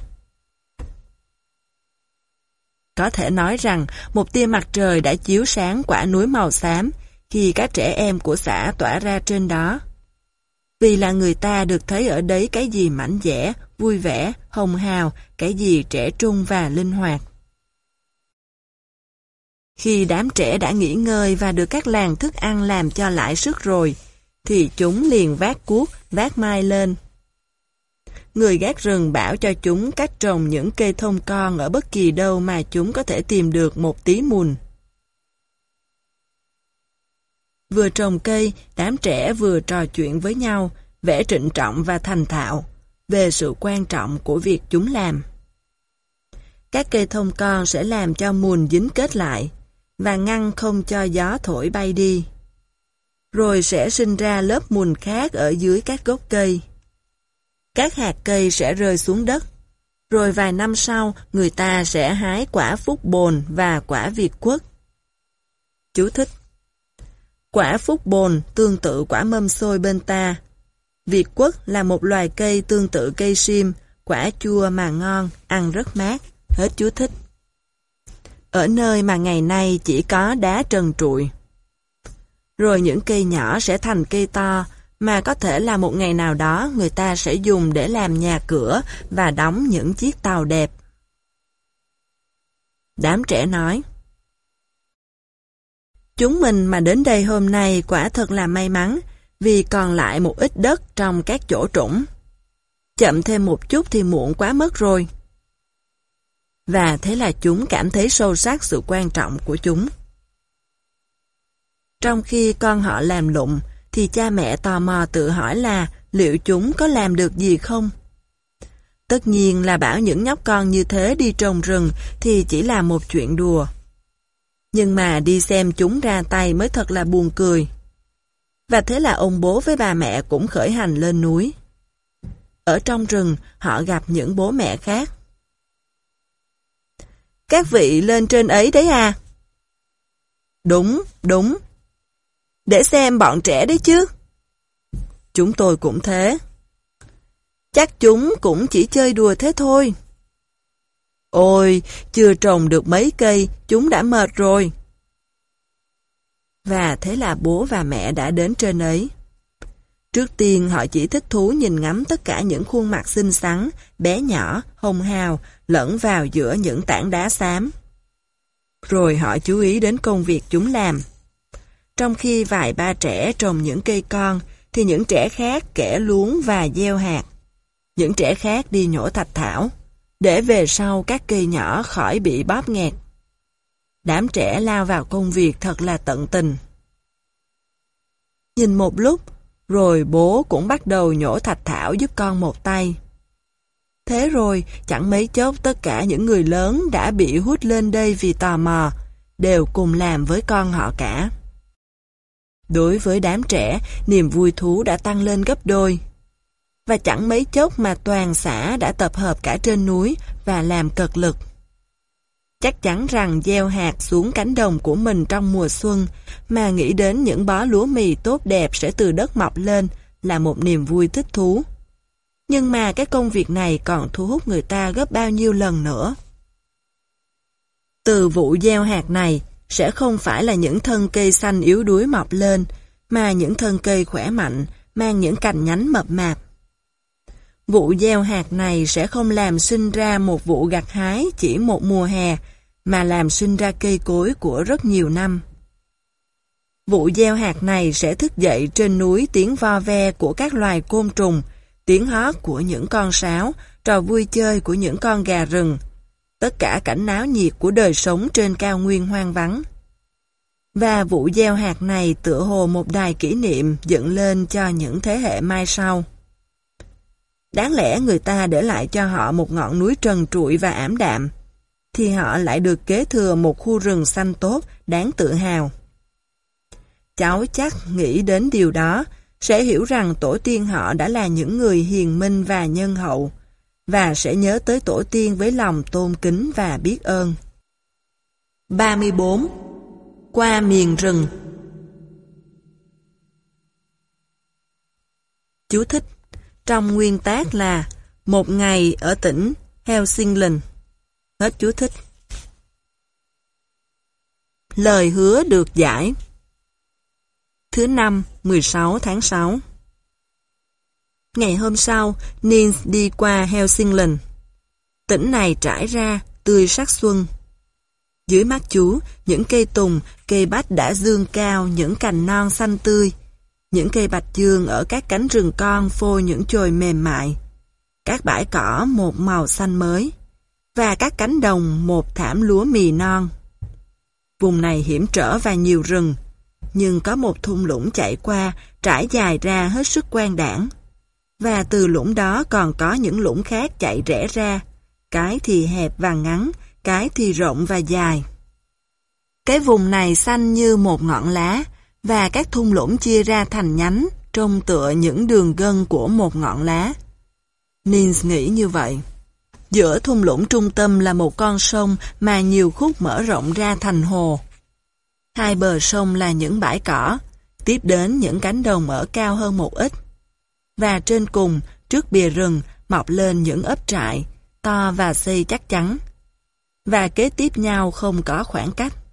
Có thể nói rằng một tia mặt trời đã chiếu sáng quả núi màu xám khi các trẻ em của xã tỏa ra trên đó. Vì là người ta được thấy ở đấy cái gì mảnh dẻ, vui vẻ, hồng hào, cái gì trẻ trung và linh hoạt. Khi đám trẻ đã nghỉ ngơi và được các làng thức ăn làm cho lại sức rồi, thì chúng liền vác cuốc, vác mai lên. Người gác rừng bảo cho chúng cách trồng những cây thông con ở bất kỳ đâu mà chúng có thể tìm được một tí mùn. Vừa trồng cây, đám trẻ vừa trò chuyện với nhau, vẽ trịnh trọng và thành thạo về sự quan trọng của việc chúng làm. Các cây thông con sẽ làm cho mùn dính kết lại và ngăn không cho gió thổi bay đi. Rồi sẽ sinh ra lớp mùn khác ở dưới các gốc cây. Các hạt cây sẽ rơi xuống đất. Rồi vài năm sau, người ta sẽ hái quả phúc bồn và quả việt quất. Chú thích Quả phúc bồn tương tự quả mâm xôi bên ta. Việt quất là một loài cây tương tự cây sim, quả chua mà ngon, ăn rất mát. Hết chú thích. Ở nơi mà ngày nay chỉ có đá trần trụi. Rồi những cây nhỏ sẽ thành cây to, mà có thể là một ngày nào đó người ta sẽ dùng để làm nhà cửa và đóng những chiếc tàu đẹp. Đám trẻ nói Chúng mình mà đến đây hôm nay quả thật là may mắn vì còn lại một ít đất trong các chỗ trũng. Chậm thêm một chút thì muộn quá mất rồi. Và thế là chúng cảm thấy sâu sắc sự quan trọng của chúng. Trong khi con họ làm lụng, thì cha mẹ tò mò tự hỏi là liệu chúng có làm được gì không? Tất nhiên là bảo những nhóc con như thế đi trồng rừng thì chỉ là một chuyện đùa. Nhưng mà đi xem chúng ra tay mới thật là buồn cười. Và thế là ông bố với bà mẹ cũng khởi hành lên núi. Ở trong rừng, họ gặp những bố mẹ khác. Các vị lên trên ấy đấy à? Đúng, đúng. Để xem bọn trẻ đấy chứ. Chúng tôi cũng thế. Chắc chúng cũng chỉ chơi đùa thế thôi. Ôi, chưa trồng được mấy cây, chúng đã mệt rồi. Và thế là bố và mẹ đã đến trên ấy. Trước tiên họ chỉ thích thú nhìn ngắm tất cả những khuôn mặt xinh xắn, bé nhỏ, hồng hào, lẫn vào giữa những tảng đá xám. Rồi họ chú ý đến công việc chúng làm. Trong khi vài ba trẻ trồng những cây con, thì những trẻ khác kẻ luống và gieo hạt. Những trẻ khác đi nhổ thạch thảo, để về sau các cây nhỏ khỏi bị bóp nghẹt. Đám trẻ lao vào công việc thật là tận tình. Nhìn một lúc, rồi bố cũng bắt đầu nhổ thạch thảo giúp con một tay. Thế rồi, chẳng mấy chốc tất cả những người lớn đã bị hút lên đây vì tò mò, đều cùng làm với con họ cả. Đối với đám trẻ, niềm vui thú đã tăng lên gấp đôi. Và chẳng mấy chốc mà toàn xã đã tập hợp cả trên núi và làm cật lực. Chắc chắn rằng gieo hạt xuống cánh đồng của mình trong mùa xuân mà nghĩ đến những bó lúa mì tốt đẹp sẽ từ đất mọc lên là một niềm vui thích thú. Nhưng mà cái công việc này còn thu hút người ta gấp bao nhiêu lần nữa. Từ vụ gieo hạt này sẽ không phải là những thân cây xanh yếu đuối mọc lên, mà những thân cây khỏe mạnh, mang những cành nhánh mập mạp. Vụ gieo hạt này sẽ không làm sinh ra một vụ gặt hái chỉ một mùa hè, mà làm sinh ra cây cối của rất nhiều năm. Vụ gieo hạt này sẽ thức dậy trên núi tiếng vo ve của các loài côn trùng, tiếng hót của những con sáo, trò vui chơi của những con gà rừng, tất cả cảnh náo nhiệt của đời sống trên cao nguyên hoang vắng. Và vụ gieo hạt này tựa hồ một đài kỷ niệm dựng lên cho những thế hệ mai sau. Đáng lẽ người ta để lại cho họ một ngọn núi trần trụi và ảm đạm, thì họ lại được kế thừa một khu rừng xanh tốt, đáng tự hào. Cháu chắc nghĩ đến điều đó, sẽ hiểu rằng tổ tiên họ đã là những người hiền minh và nhân hậu, và sẽ nhớ tới tổ tiên với lòng tôn kính và biết ơn. 34. Qua miền rừng Chú thích trong nguyên tác là Một ngày ở tỉnh Helsingland Hết chú thích Lời hứa được giải Thứ năm, 16 tháng 6 Ngày hôm sau, Nils đi qua Helsingland. Tỉnh này trải ra, tươi sắc xuân. Dưới mắt chú, những cây tùng, cây bách đã dương cao những cành non xanh tươi. Những cây bạch dương ở các cánh rừng con phô những chồi mềm mại. Các bãi cỏ một màu xanh mới. Và các cánh đồng một thảm lúa mì non. Vùng này hiểm trở và nhiều rừng. Nhưng có một thung lũng chạy qua, trải dài ra hết sức quan đảng. Và từ lũng đó còn có những lũng khác chạy rẽ ra. Cái thì hẹp và ngắn, cái thì rộng và dài. Cái vùng này xanh như một ngọn lá, và các thung lũng chia ra thành nhánh, trông tựa những đường gân của một ngọn lá. Nins nghĩ như vậy. Giữa thung lũng trung tâm là một con sông mà nhiều khúc mở rộng ra thành hồ. Hai bờ sông là những bãi cỏ, tiếp đến những cánh đồng ở cao hơn một ít. Và trên cùng, trước bìa rừng, mọc lên những ấp trại, to và xây chắc chắn. Và kế tiếp nhau không có khoảng cách.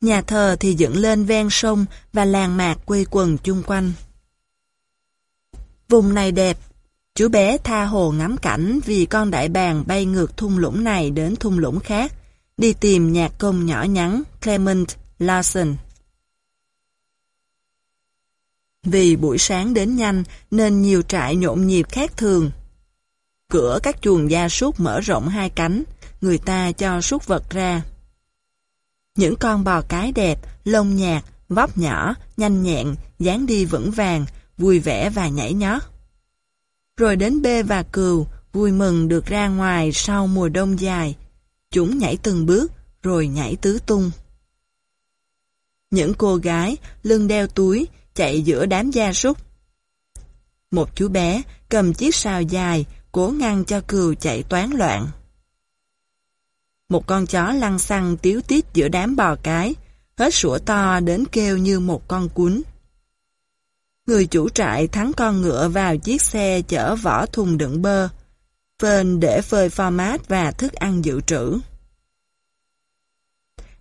Nhà thờ thì dựng lên ven sông và làng mạc quây quần chung quanh. Vùng này đẹp, chú bé tha hồ ngắm cảnh vì con đại bàng bay ngược thung lũng này đến thung lũng khác, đi tìm nhạc công nhỏ nhắn Clement Larson. Vì buổi sáng đến nhanh nên nhiều trại nhộn nhịp khác thường. Cửa các chuồng gia súc mở rộng hai cánh, người ta cho súc vật ra. Những con bò cái đẹp, lông nhạt, vóc nhỏ, nhanh nhẹn, dáng đi vững vàng, vui vẻ và nhảy nhót. Rồi đến bê và cừu, vui mừng được ra ngoài sau mùa đông dài. Chúng nhảy từng bước, rồi nhảy tứ tung. Những cô gái, lưng đeo túi, chạy giữa đám gia súc. Một chú bé cầm chiếc sào dài, cố ngăn cho cừu chạy toán loạn. Một con chó lăn xăng tiếu tít giữa đám bò cái, hết sủa to đến kêu như một con cuốn. Người chủ trại thắng con ngựa vào chiếc xe chở vỏ thùng đựng bơ, phên để phơi pho mát và thức ăn dự trữ.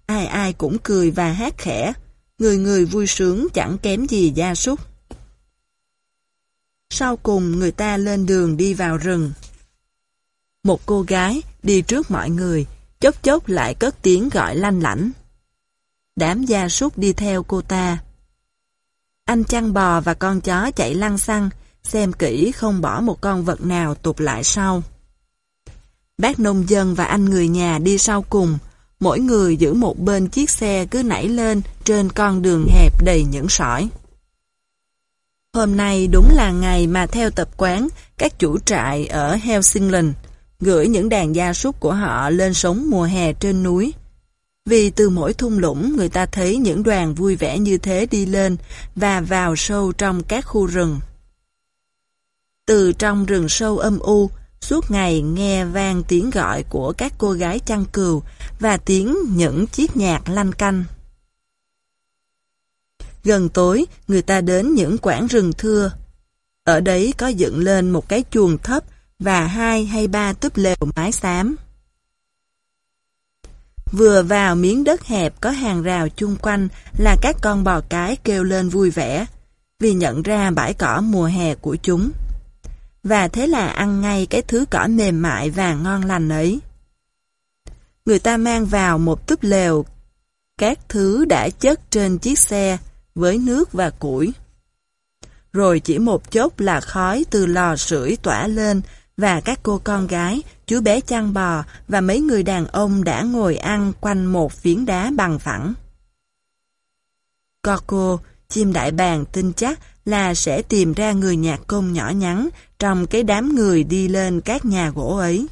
Ai ai cũng cười và hát khẽ, người người vui sướng chẳng kém gì gia súc. Sau cùng người ta lên đường đi vào rừng. Một cô gái đi trước mọi người, chốc chốc lại cất tiếng gọi lanh lảnh. Đám gia súc đi theo cô ta. Anh chăn bò và con chó chạy lăn xăng, xem kỹ không bỏ một con vật nào tụt lại sau. Bác nông dân và anh người nhà đi sau cùng, mỗi người giữ một bên chiếc xe cứ nảy lên trên con đường hẹp đầy những sỏi. Hôm nay đúng là ngày mà theo tập quán, các chủ trại ở Helsingland gửi những đàn gia súc của họ lên sống mùa hè trên núi. Vì từ mỗi thung lũng người ta thấy những đoàn vui vẻ như thế đi lên và vào sâu trong các khu rừng. Từ trong rừng sâu âm u, suốt ngày nghe vang tiếng gọi của các cô gái chăn cừu và tiếng những chiếc nhạc lanh canh. Gần tối, người ta đến những quảng rừng thưa. Ở đấy có dựng lên một cái chuồng thấp và hai hay ba túp lều mái xám. Vừa vào miếng đất hẹp có hàng rào chung quanh là các con bò cái kêu lên vui vẻ, vì nhận ra bãi cỏ mùa hè của chúng. Và thế là ăn ngay cái thứ cỏ mềm mại và ngon lành ấy. Người ta mang vào một túp lều, các thứ đã chất trên chiếc xe với nước và củi. Rồi chỉ một chốc là khói từ lò sưởi tỏa lên và các cô con gái, chú bé chăn bò và mấy người đàn ông đã ngồi ăn quanh một phiến đá bằng phẳng. Coco, chim đại bàng tin chắc là sẽ tìm ra người nhạc công nhỏ nhắn trong cái đám người đi lên các nhà gỗ ấy.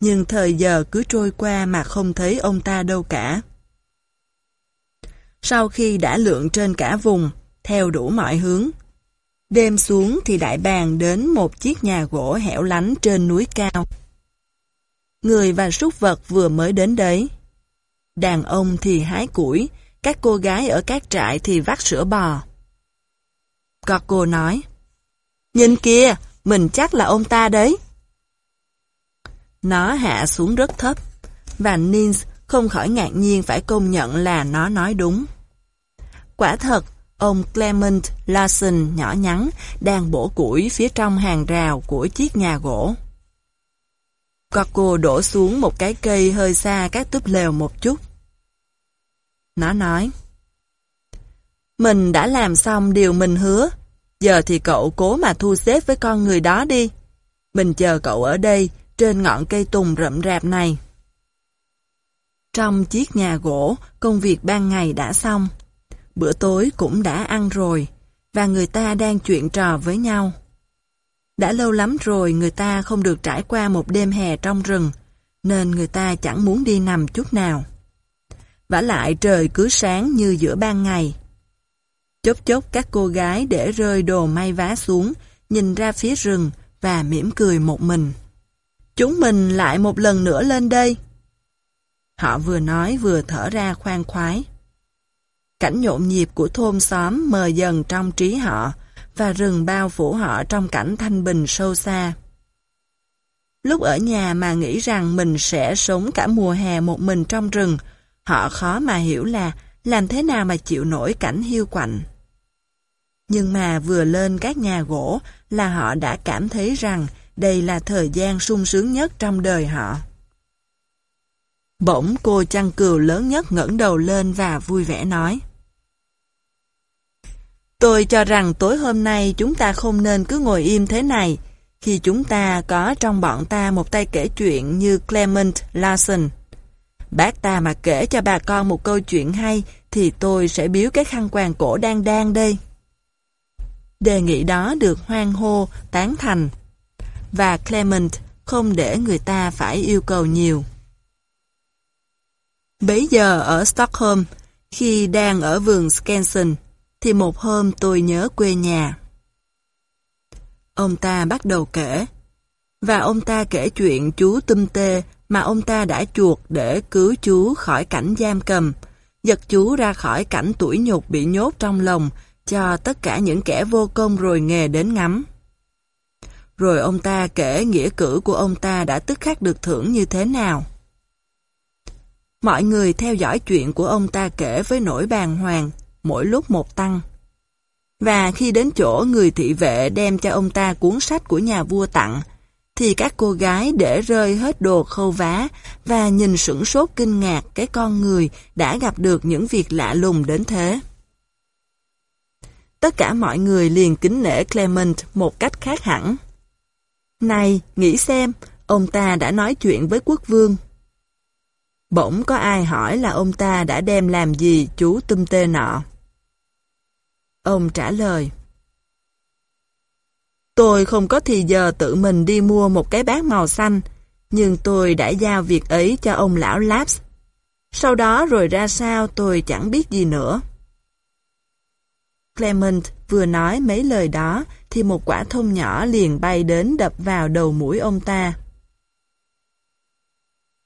Nhưng thời giờ cứ trôi qua mà không thấy ông ta đâu cả. Sau khi đã lượn trên cả vùng, theo đủ mọi hướng, Đêm xuống thì đại bàng đến một chiếc nhà gỗ hẻo lánh trên núi cao. Người và súc vật vừa mới đến đấy. Đàn ông thì hái củi, các cô gái ở các trại thì vắt sữa bò. cô nói, Nhìn kìa, mình chắc là ông ta đấy. Nó hạ xuống rất thấp, và Nins không khỏi ngạc nhiên phải công nhận là nó nói đúng. Quả thật, Ông Clement Larson nhỏ nhắn đang bổ củi phía trong hàng rào của chiếc nhà gỗ. Coco đổ xuống một cái cây hơi xa các túp lều một chút. Nó nói, Mình đã làm xong điều mình hứa, giờ thì cậu cố mà thu xếp với con người đó đi. Mình chờ cậu ở đây, trên ngọn cây tùng rậm rạp này. Trong chiếc nhà gỗ, công việc ban ngày đã xong. Bữa tối cũng đã ăn rồi, và người ta đang chuyện trò với nhau. Đã lâu lắm rồi người ta không được trải qua một đêm hè trong rừng, nên người ta chẳng muốn đi nằm chút nào. vả lại trời cứ sáng như giữa ban ngày. Chốc chốc các cô gái để rơi đồ may vá xuống, nhìn ra phía rừng và mỉm cười một mình. Chúng mình lại một lần nữa lên đây. Họ vừa nói vừa thở ra khoan khoái. Cảnh nhộn nhịp của thôn xóm mờ dần trong trí họ và rừng bao phủ họ trong cảnh thanh bình sâu xa. Lúc ở nhà mà nghĩ rằng mình sẽ sống cả mùa hè một mình trong rừng, họ khó mà hiểu là làm thế nào mà chịu nổi cảnh hiu quạnh. Nhưng mà vừa lên các nhà gỗ là họ đã cảm thấy rằng đây là thời gian sung sướng nhất trong đời họ. Bỗng cô chăn cừu lớn nhất ngẩng đầu lên và vui vẻ nói. Tôi cho rằng tối hôm nay chúng ta không nên cứ ngồi im thế này, khi chúng ta có trong bọn ta một tay kể chuyện như Clement Larson. Bác ta mà kể cho bà con một câu chuyện hay, thì tôi sẽ biếu cái khăn quàng cổ đang đang đây. Đề nghị đó được hoan hô, tán thành. Và Clement không để người ta phải yêu cầu nhiều. Bấy giờ ở Stockholm, khi đang ở vườn Skansen, thì một hôm tôi nhớ quê nhà. Ông ta bắt đầu kể, và ông ta kể chuyện chú Tâm Tê mà ông ta đã chuột để cứu chú khỏi cảnh giam cầm, giật chú ra khỏi cảnh tuổi nhục bị nhốt trong lòng cho tất cả những kẻ vô công rồi nghề đến ngắm. Rồi ông ta kể nghĩa cử của ông ta đã tức khắc được thưởng như thế nào. Mọi người theo dõi chuyện của ông ta kể với nỗi bàng hoàng, mỗi lúc một tăng. Và khi đến chỗ người thị vệ đem cho ông ta cuốn sách của nhà vua tặng, thì các cô gái để rơi hết đồ khâu vá và nhìn sửng sốt kinh ngạc cái con người đã gặp được những việc lạ lùng đến thế. Tất cả mọi người liền kính nể Clement một cách khác hẳn. Này, nghĩ xem, ông ta đã nói chuyện với quốc vương. Bỗng có ai hỏi là ông ta đã đem làm gì chú tum tê nọ. Ông trả lời. Tôi không có thì giờ tự mình đi mua một cái bát màu xanh, nhưng tôi đã giao việc ấy cho ông lão Laps. Sau đó rồi ra sao tôi chẳng biết gì nữa. Clement vừa nói mấy lời đó thì một quả thông nhỏ liền bay đến đập vào đầu mũi ông ta.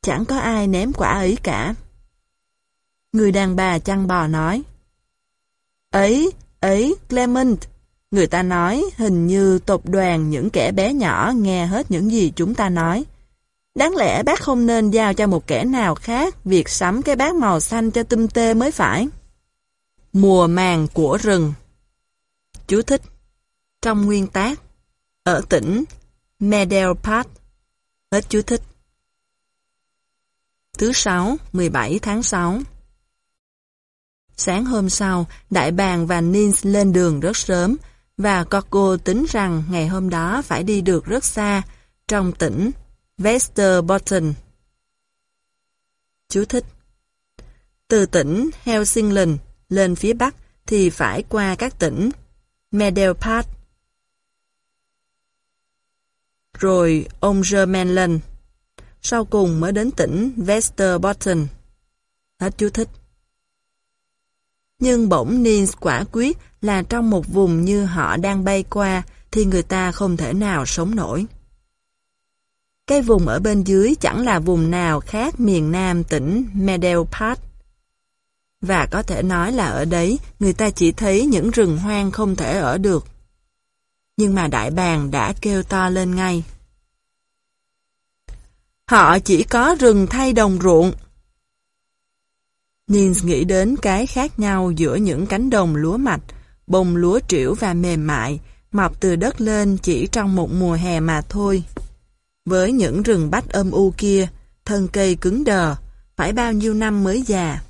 Chẳng có ai ném quả ấy cả. Người đàn bà chăn bò nói. Ấy, ấy, Clement. Người ta nói hình như tộc đoàn những kẻ bé nhỏ nghe hết những gì chúng ta nói. Đáng lẽ bác không nên giao cho một kẻ nào khác việc sắm cái bát màu xanh cho tum tê mới phải. Mùa màng của rừng Chú thích Trong nguyên tác Ở tỉnh Medelpad Hết chú thích Thứ sáu, 17 tháng 6 Sáng hôm sau, Đại bàng và Nins lên đường rất sớm, và Corco tính rằng ngày hôm đó phải đi được rất xa, trong tỉnh westerbotten Chú thích. Từ tỉnh Helsingland lên phía bắc thì phải qua các tỉnh Medelpad, rồi ông Germanland, sau cùng mới đến tỉnh Westerbotten. Hết chú thích. Nhưng bỗng Nils quả quyết là trong một vùng như họ đang bay qua thì người ta không thể nào sống nổi. Cái vùng ở bên dưới chẳng là vùng nào khác miền nam tỉnh Medelpad. Và có thể nói là ở đấy người ta chỉ thấy những rừng hoang không thể ở được. Nhưng mà đại bàng đã kêu to lên ngay. Họ chỉ có rừng thay đồng ruộng. Nins nghĩ đến cái khác nhau giữa những cánh đồng lúa mạch, bông lúa triểu và mềm mại, mọc từ đất lên chỉ trong một mùa hè mà thôi. Với những rừng bách âm u kia, thân cây cứng đờ, phải bao nhiêu năm mới già.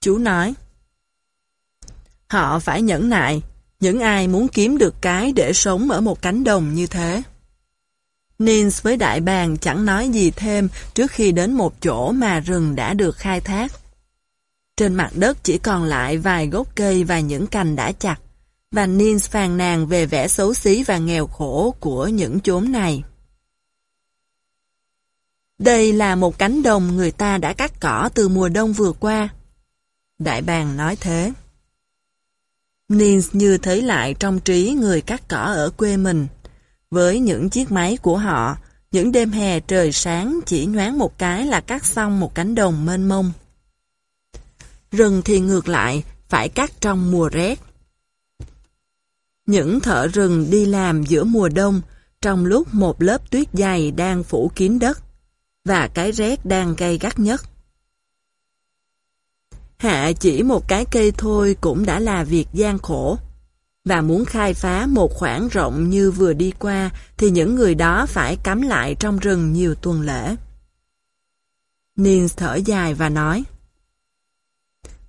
Chú nói, Họ phải nhẫn nại, những ai muốn kiếm được cái để sống ở một cánh đồng như thế. Nins với đại bàng chẳng nói gì thêm trước khi đến một chỗ mà rừng đã được khai thác. Trên mặt đất chỉ còn lại vài gốc cây và những cành đã chặt, Và Nins phàn nàn về vẻ xấu xí và nghèo khổ của những chốn này. Đây là một cánh đồng người ta đã cắt cỏ từ mùa đông vừa qua. Đại bàng nói thế. Nins như thấy lại trong trí người cắt cỏ ở quê mình. Với những chiếc máy của họ, những đêm hè trời sáng chỉ nhoáng một cái là cắt xong một cánh đồng mênh mông. Rừng thì ngược lại, phải cắt trong mùa rét. Những thợ rừng đi làm giữa mùa đông, trong lúc một lớp tuyết dày đang phủ kín đất, và cái rét đang gây gắt nhất. Hạ chỉ một cái cây thôi cũng đã là việc gian khổ. Và muốn khai phá một khoảng rộng như vừa đi qua, thì những người đó phải cắm lại trong rừng nhiều tuần lễ. Nins thở dài và nói,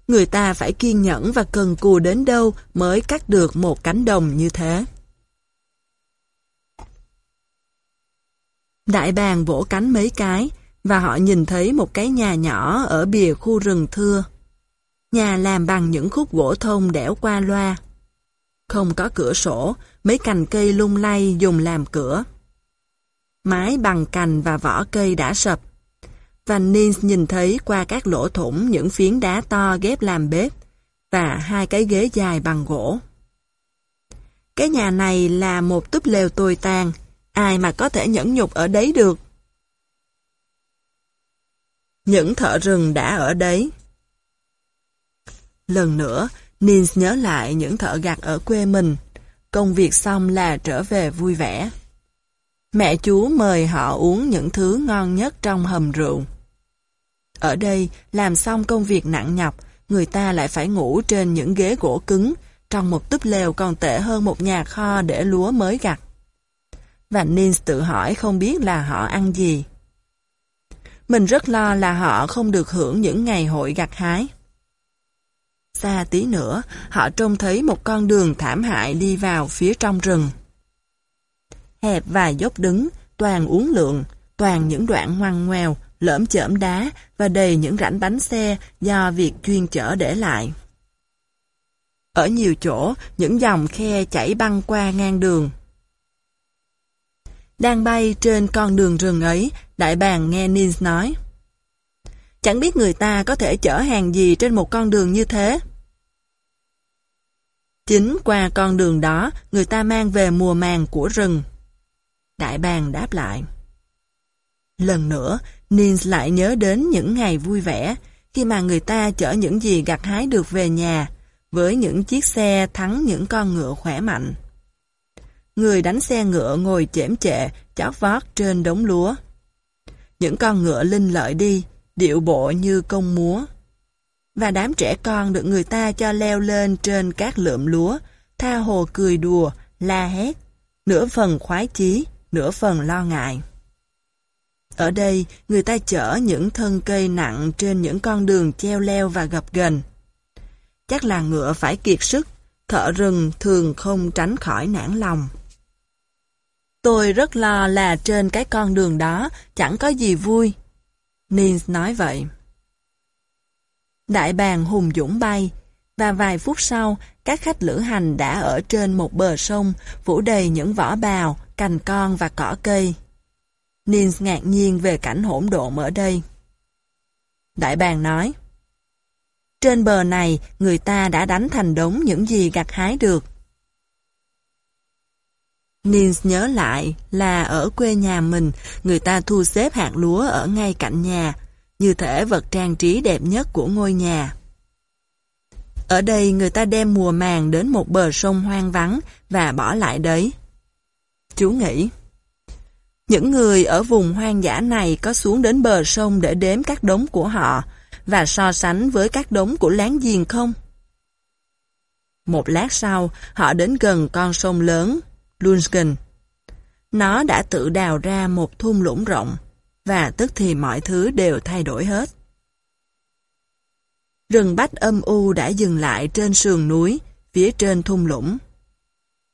Người ta phải kiên nhẫn và cần cù đến đâu mới cắt được một cánh đồng như thế. Đại bàng vỗ cánh mấy cái, và họ nhìn thấy một cái nhà nhỏ ở bìa khu rừng thưa. Nhà làm bằng những khúc gỗ thông đẽo qua loa. Không có cửa sổ, mấy cành cây lung lay dùng làm cửa. Mái bằng cành và vỏ cây đã sập. Van Nins nhìn thấy qua các lỗ thủng những phiến đá to ghép làm bếp và hai cái ghế dài bằng gỗ. Cái nhà này là một túp lều tồi tàn, ai mà có thể nhẫn nhục ở đấy được. Những thợ rừng đã ở đấy, Lần nữa, Nins nhớ lại những thợ gặt ở quê mình. Công việc xong là trở về vui vẻ. Mẹ chú mời họ uống những thứ ngon nhất trong hầm rượu. Ở đây, làm xong công việc nặng nhọc, người ta lại phải ngủ trên những ghế gỗ cứng, trong một túp lều còn tệ hơn một nhà kho để lúa mới gặt. Và Nins tự hỏi không biết là họ ăn gì. Mình rất lo là họ không được hưởng những ngày hội gặt hái. Xa tí nữa, họ trông thấy một con đường thảm hại đi vào phía trong rừng. Hẹp và dốc đứng, toàn uốn lượn, toàn những đoạn ngoằn ngoèo, lỡm chởm đá và đầy những rãnh bánh xe do việc chuyên chở để lại. Ở nhiều chỗ, những dòng khe chảy băng qua ngang đường. Đang bay trên con đường rừng ấy, đại bàng nghe Nils nói. Chẳng biết người ta có thể chở hàng gì trên một con đường như thế. Chính qua con đường đó, người ta mang về mùa màng của rừng. Đại bàng đáp lại. Lần nữa, Nins lại nhớ đến những ngày vui vẻ, khi mà người ta chở những gì gặt hái được về nhà, với những chiếc xe thắng những con ngựa khỏe mạnh. Người đánh xe ngựa ngồi chễm chệ, chót vót trên đống lúa. Những con ngựa linh lợi đi, điệu bộ như công múa và đám trẻ con được người ta cho leo lên trên các lượm lúa, tha hồ cười đùa, la hét, nửa phần khoái chí, nửa phần lo ngại. Ở đây, người ta chở những thân cây nặng trên những con đường treo leo và gập ghềnh. Chắc là ngựa phải kiệt sức, thợ rừng thường không tránh khỏi nản lòng. Tôi rất lo là trên cái con đường đó chẳng có gì vui. Nils nói vậy. Đại bàng hùng dũng bay, và vài phút sau, các khách lữ hành đã ở trên một bờ sông, phủ đầy những vỏ bào, cành con và cỏ cây. Nils ngạc nhiên về cảnh hỗn độn ở đây. Đại bàng nói, Trên bờ này, người ta đã đánh thành đống những gì gặt hái được. Nils nhớ lại là ở quê nhà mình, người ta thu xếp hạt lúa ở ngay cạnh nhà, như thể vật trang trí đẹp nhất của ngôi nhà. Ở đây người ta đem mùa màng đến một bờ sông hoang vắng và bỏ lại đấy. Chú nghĩ, những người ở vùng hoang dã này có xuống đến bờ sông để đếm các đống của họ và so sánh với các đống của láng giềng không? Một lát sau, họ đến gần con sông lớn, Lunsken. Nó đã tự đào ra một thung lũng rộng và tức thì mọi thứ đều thay đổi hết. Rừng bách âm u đã dừng lại trên sườn núi, phía trên thung lũng.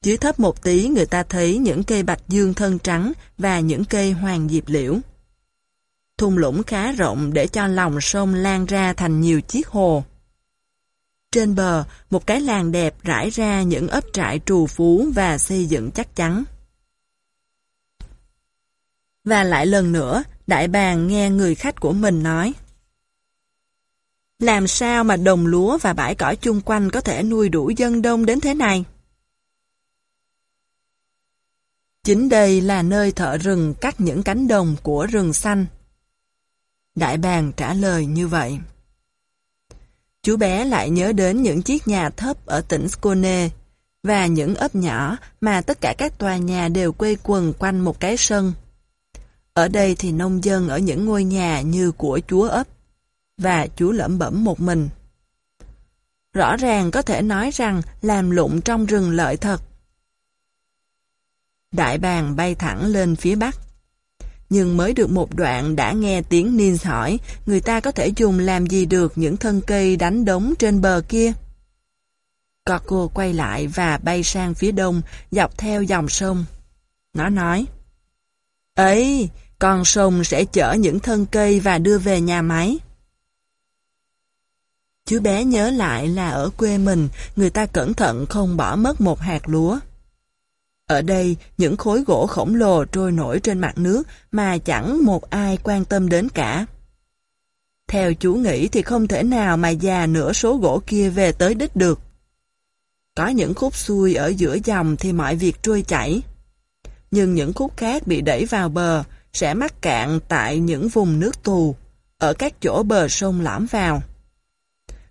Dưới thấp một tí người ta thấy những cây bạch dương thân trắng và những cây hoàng diệp liễu. Thung lũng khá rộng để cho lòng sông lan ra thành nhiều chiếc hồ. Trên bờ, một cái làng đẹp rải ra những ấp trại trù phú và xây dựng chắc chắn. Và lại lần nữa, đại bàng nghe người khách của mình nói. Làm sao mà đồng lúa và bãi cỏ chung quanh có thể nuôi đủ dân đông đến thế này? Chính đây là nơi thợ rừng cắt những cánh đồng của rừng xanh. Đại bàng trả lời như vậy. Chú bé lại nhớ đến những chiếc nhà thấp ở tỉnh Skone và những ấp nhỏ mà tất cả các tòa nhà đều quây quần quanh một cái sân. Ở đây thì nông dân ở những ngôi nhà như của chúa ấp và chú lẩm bẩm một mình. Rõ ràng có thể nói rằng làm lụng trong rừng lợi thật. Đại bàng bay thẳng lên phía bắc. Nhưng mới được một đoạn đã nghe tiếng Nils hỏi người ta có thể dùng làm gì được những thân cây đánh đống trên bờ kia. Coco quay lại và bay sang phía đông dọc theo dòng sông. Nó nói Ấy, con sông sẽ chở những thân cây và đưa về nhà máy. Chú bé nhớ lại là ở quê mình, người ta cẩn thận không bỏ mất một hạt lúa. Ở đây, những khối gỗ khổng lồ trôi nổi trên mặt nước mà chẳng một ai quan tâm đến cả. Theo chú nghĩ thì không thể nào mà già nửa số gỗ kia về tới đích được. Có những khúc xuôi ở giữa dòng thì mọi việc trôi chảy. Nhưng những khúc khác bị đẩy vào bờ, sẽ mắc cạn tại những vùng nước tù, ở các chỗ bờ sông lõm vào.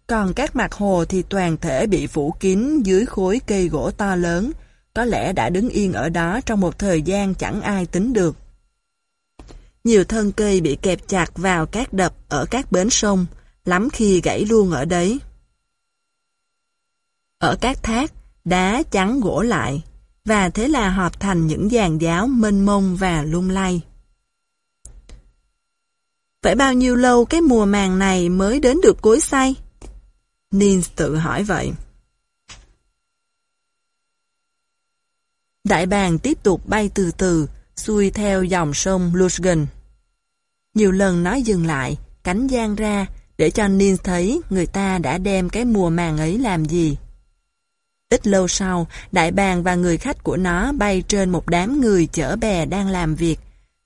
Còn các mặt hồ thì toàn thể bị phủ kín dưới khối cây gỗ to lớn, có lẽ đã đứng yên ở đó trong một thời gian chẳng ai tính được. Nhiều thân cây bị kẹp chặt vào các đập ở các bến sông, lắm khi gãy luôn ở đấy. Ở các thác, đá chắn gỗ lại, và thế là họp thành những dàn giáo mênh mông và lung lay. Phải bao nhiêu lâu cái mùa màng này mới đến được cối say? Nins tự hỏi vậy. Đại bàng tiếp tục bay từ từ, xuôi theo dòng sông Lusgen. Nhiều lần nó dừng lại, cánh giang ra, để cho Nins thấy người ta đã đem cái mùa màng ấy làm gì. Ít lâu sau, đại bàng và người khách của nó bay trên một đám người chở bè đang làm việc,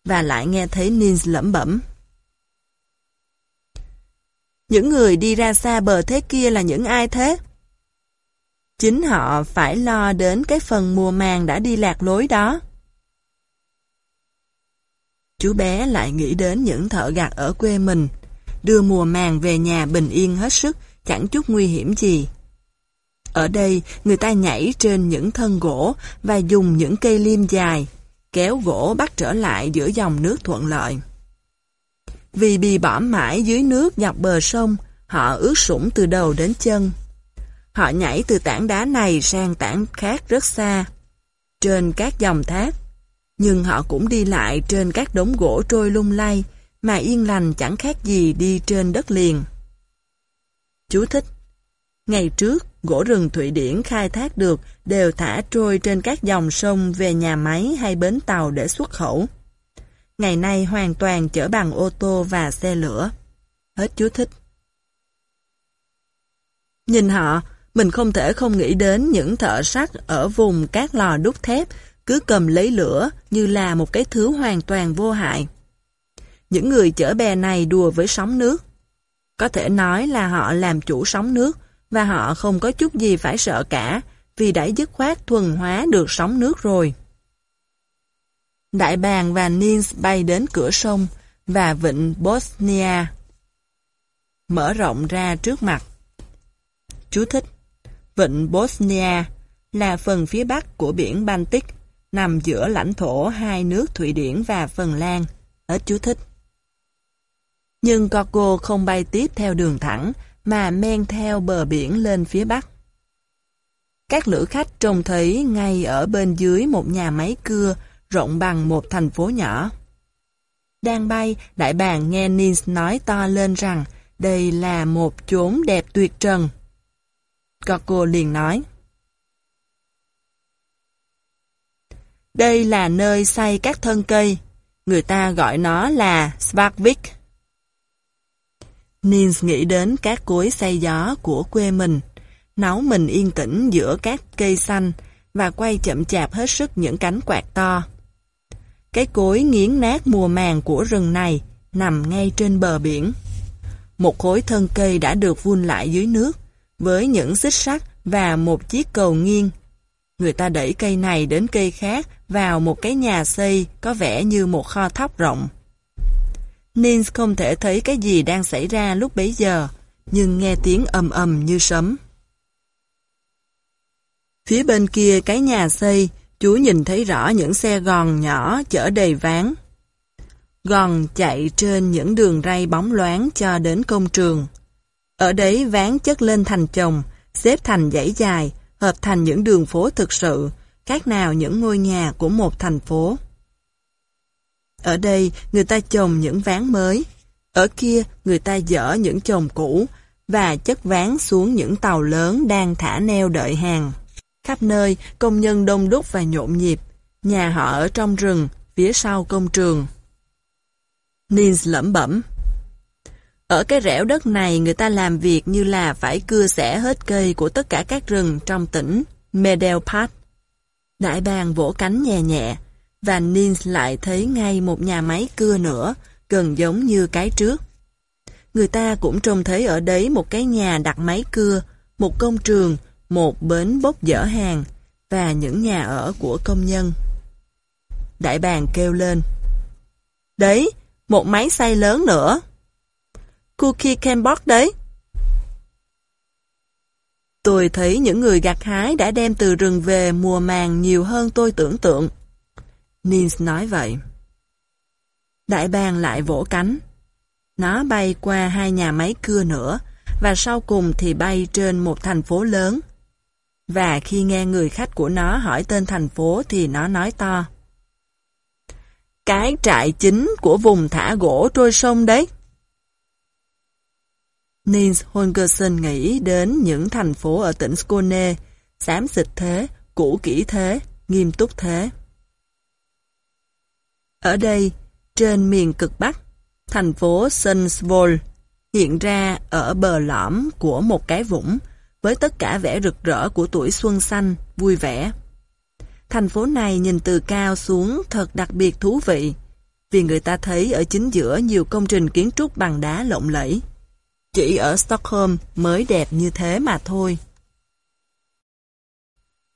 và lại nghe thấy Nins lẩm bẩm. Những người đi ra xa bờ thế kia là những ai thế? Chính họ phải lo đến cái phần mùa màng đã đi lạc lối đó. Chú bé lại nghĩ đến những thợ gặt ở quê mình, đưa mùa màng về nhà bình yên hết sức, chẳng chút nguy hiểm gì. Ở đây, người ta nhảy trên những thân gỗ và dùng những cây liêm dài, kéo gỗ bắt trở lại giữa dòng nước thuận lợi. Vì bị bỏ mãi dưới nước dọc bờ sông, họ ướt sũng từ đầu đến chân. Họ nhảy từ tảng đá này sang tảng khác rất xa, trên các dòng thác. Nhưng họ cũng đi lại trên các đống gỗ trôi lung lay, mà yên lành chẳng khác gì đi trên đất liền. Chú thích Ngày trước, gỗ rừng Thụy Điển khai thác được đều thả trôi trên các dòng sông về nhà máy hay bến tàu để xuất khẩu ngày nay hoàn toàn chở bằng ô tô và xe lửa. Hết chú thích. Nhìn họ, mình không thể không nghĩ đến những thợ sắt ở vùng các lò đúc thép, cứ cầm lấy lửa như là một cái thứ hoàn toàn vô hại. Những người chở bè này đùa với sóng nước. Có thể nói là họ làm chủ sóng nước, và họ không có chút gì phải sợ cả, vì đã dứt khoát thuần hóa được sóng nước rồi. Đại bàng và Nils bay đến cửa sông và vịnh Bosnia, mở rộng ra trước mặt. Chú thích Vịnh Bosnia là phần phía bắc của biển Baltic, nằm giữa lãnh thổ hai nước Thụy Điển và Phần Lan. Hết chú thích. Nhưng Coco không bay tiếp theo đường thẳng, mà men theo bờ biển lên phía bắc. Các lữ khách trông thấy ngay ở bên dưới một nhà máy cưa rộng bằng một thành phố nhỏ. Đang bay, đại bàng nghe Nins nói to lên rằng đây là một chốn đẹp tuyệt trần. Coco liền nói. Đây là nơi xây các thân cây. Người ta gọi nó là Svartvik. Nils nghĩ đến các cối xây gió của quê mình. nấu mình yên tĩnh giữa các cây xanh và quay chậm chạp hết sức những cánh quạt to. Cái cối nghiến nát mùa màng của rừng này nằm ngay trên bờ biển. Một khối thân cây đã được vun lại dưới nước với những xích sắt và một chiếc cầu nghiêng. Người ta đẩy cây này đến cây khác vào một cái nhà xây có vẻ như một kho thóc rộng. Nins không thể thấy cái gì đang xảy ra lúc bấy giờ, nhưng nghe tiếng ầm ầm như sấm. Phía bên kia cái nhà xây, chú nhìn thấy rõ những xe gòn nhỏ chở đầy ván. Gòn chạy trên những đường ray bóng loáng cho đến công trường. Ở đấy ván chất lên thành chồng, xếp thành dãy dài, hợp thành những đường phố thực sự, khác nào những ngôi nhà của một thành phố. Ở đây, người ta trồng những ván mới. Ở kia, người ta dỡ những chồng cũ và chất ván xuống những tàu lớn đang thả neo đợi hàng. Khắp nơi, công nhân đông đúc và nhộn nhịp. Nhà họ ở trong rừng, phía sau công trường. Nils lẩm bẩm. Ở cái rẻo đất này người ta làm việc như là phải cưa xẻ hết cây của tất cả các rừng trong tỉnh Medelpad. Đại bàng vỗ cánh nhẹ nhẹ, và Nins lại thấy ngay một nhà máy cưa nữa, gần giống như cái trước. Người ta cũng trông thấy ở đấy một cái nhà đặt máy cưa, một công trường, một bến bốc dỡ hàng và những nhà ở của công nhân. Đại bàng kêu lên. Đấy, một máy xay lớn nữa. Cookie Cambot đấy. Tôi thấy những người gặt hái đã đem từ rừng về mùa màng nhiều hơn tôi tưởng tượng. Nins nói vậy. Đại bàng lại vỗ cánh. Nó bay qua hai nhà máy cưa nữa, và sau cùng thì bay trên một thành phố lớn. Và khi nghe người khách của nó hỏi tên thành phố thì nó nói to. Cái trại chính của vùng thả gỗ trôi sông đấy. Nils Holgersen nghĩ đến những thành phố ở tỉnh Skåne, xám xịt thế, cũ kỹ thế, nghiêm túc thế. Ở đây, trên miền cực Bắc, thành phố Sundsvall hiện ra ở bờ lõm của một cái vũng với tất cả vẻ rực rỡ của tuổi xuân xanh, vui vẻ. Thành phố này nhìn từ cao xuống thật đặc biệt thú vị, vì người ta thấy ở chính giữa nhiều công trình kiến trúc bằng đá lộng lẫy. Chỉ ở Stockholm mới đẹp như thế mà thôi.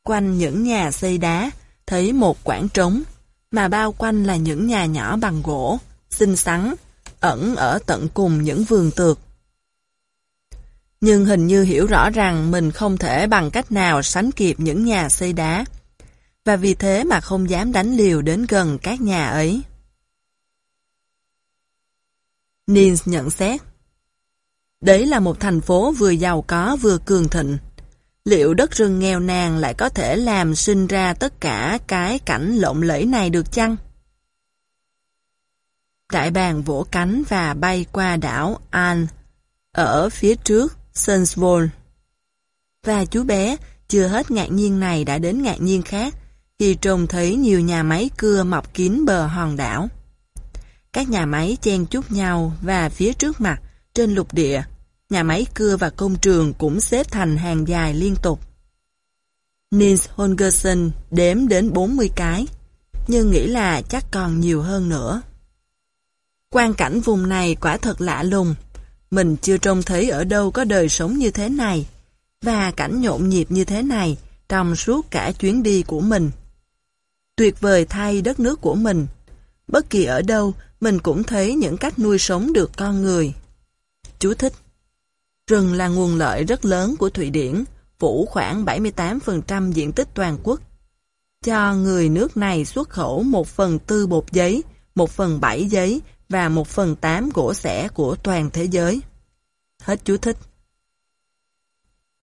Quanh những nhà xây đá, thấy một quảng trống, mà bao quanh là những nhà nhỏ bằng gỗ, xinh xắn, ẩn ở tận cùng những vườn tược. Nhưng hình như hiểu rõ rằng mình không thể bằng cách nào sánh kịp những nhà xây đá, và vì thế mà không dám đánh liều đến gần các nhà ấy. Nils nhận xét Đấy là một thành phố vừa giàu có vừa cường thịnh. Liệu đất rừng nghèo nàn lại có thể làm sinh ra tất cả cái cảnh lộng lẫy này được chăng? Đại bàng vỗ cánh và bay qua đảo An, ở phía trước Sunsvall. Và chú bé, chưa hết ngạc nhiên này đã đến ngạc nhiên khác, khi trông thấy nhiều nhà máy cưa mọc kín bờ hòn đảo. Các nhà máy chen chúc nhau và phía trước mặt, trên lục địa, nhà máy cưa và công trường cũng xếp thành hàng dài liên tục. Nils Holgersen đếm đến 40 cái, nhưng nghĩ là chắc còn nhiều hơn nữa. Quan cảnh vùng này quả thật lạ lùng, mình chưa trông thấy ở đâu có đời sống như thế này, và cảnh nhộn nhịp như thế này trong suốt cả chuyến đi của mình. Tuyệt vời thay đất nước của mình, bất kỳ ở đâu mình cũng thấy những cách nuôi sống được con người. Chú thích Rừng là nguồn lợi rất lớn của Thụy Điển, phủ khoảng 78% diện tích toàn quốc. Cho người nước này xuất khẩu một phần tư bột giấy, một phần bảy giấy và một phần tám gỗ sẻ của toàn thế giới. Hết chú thích.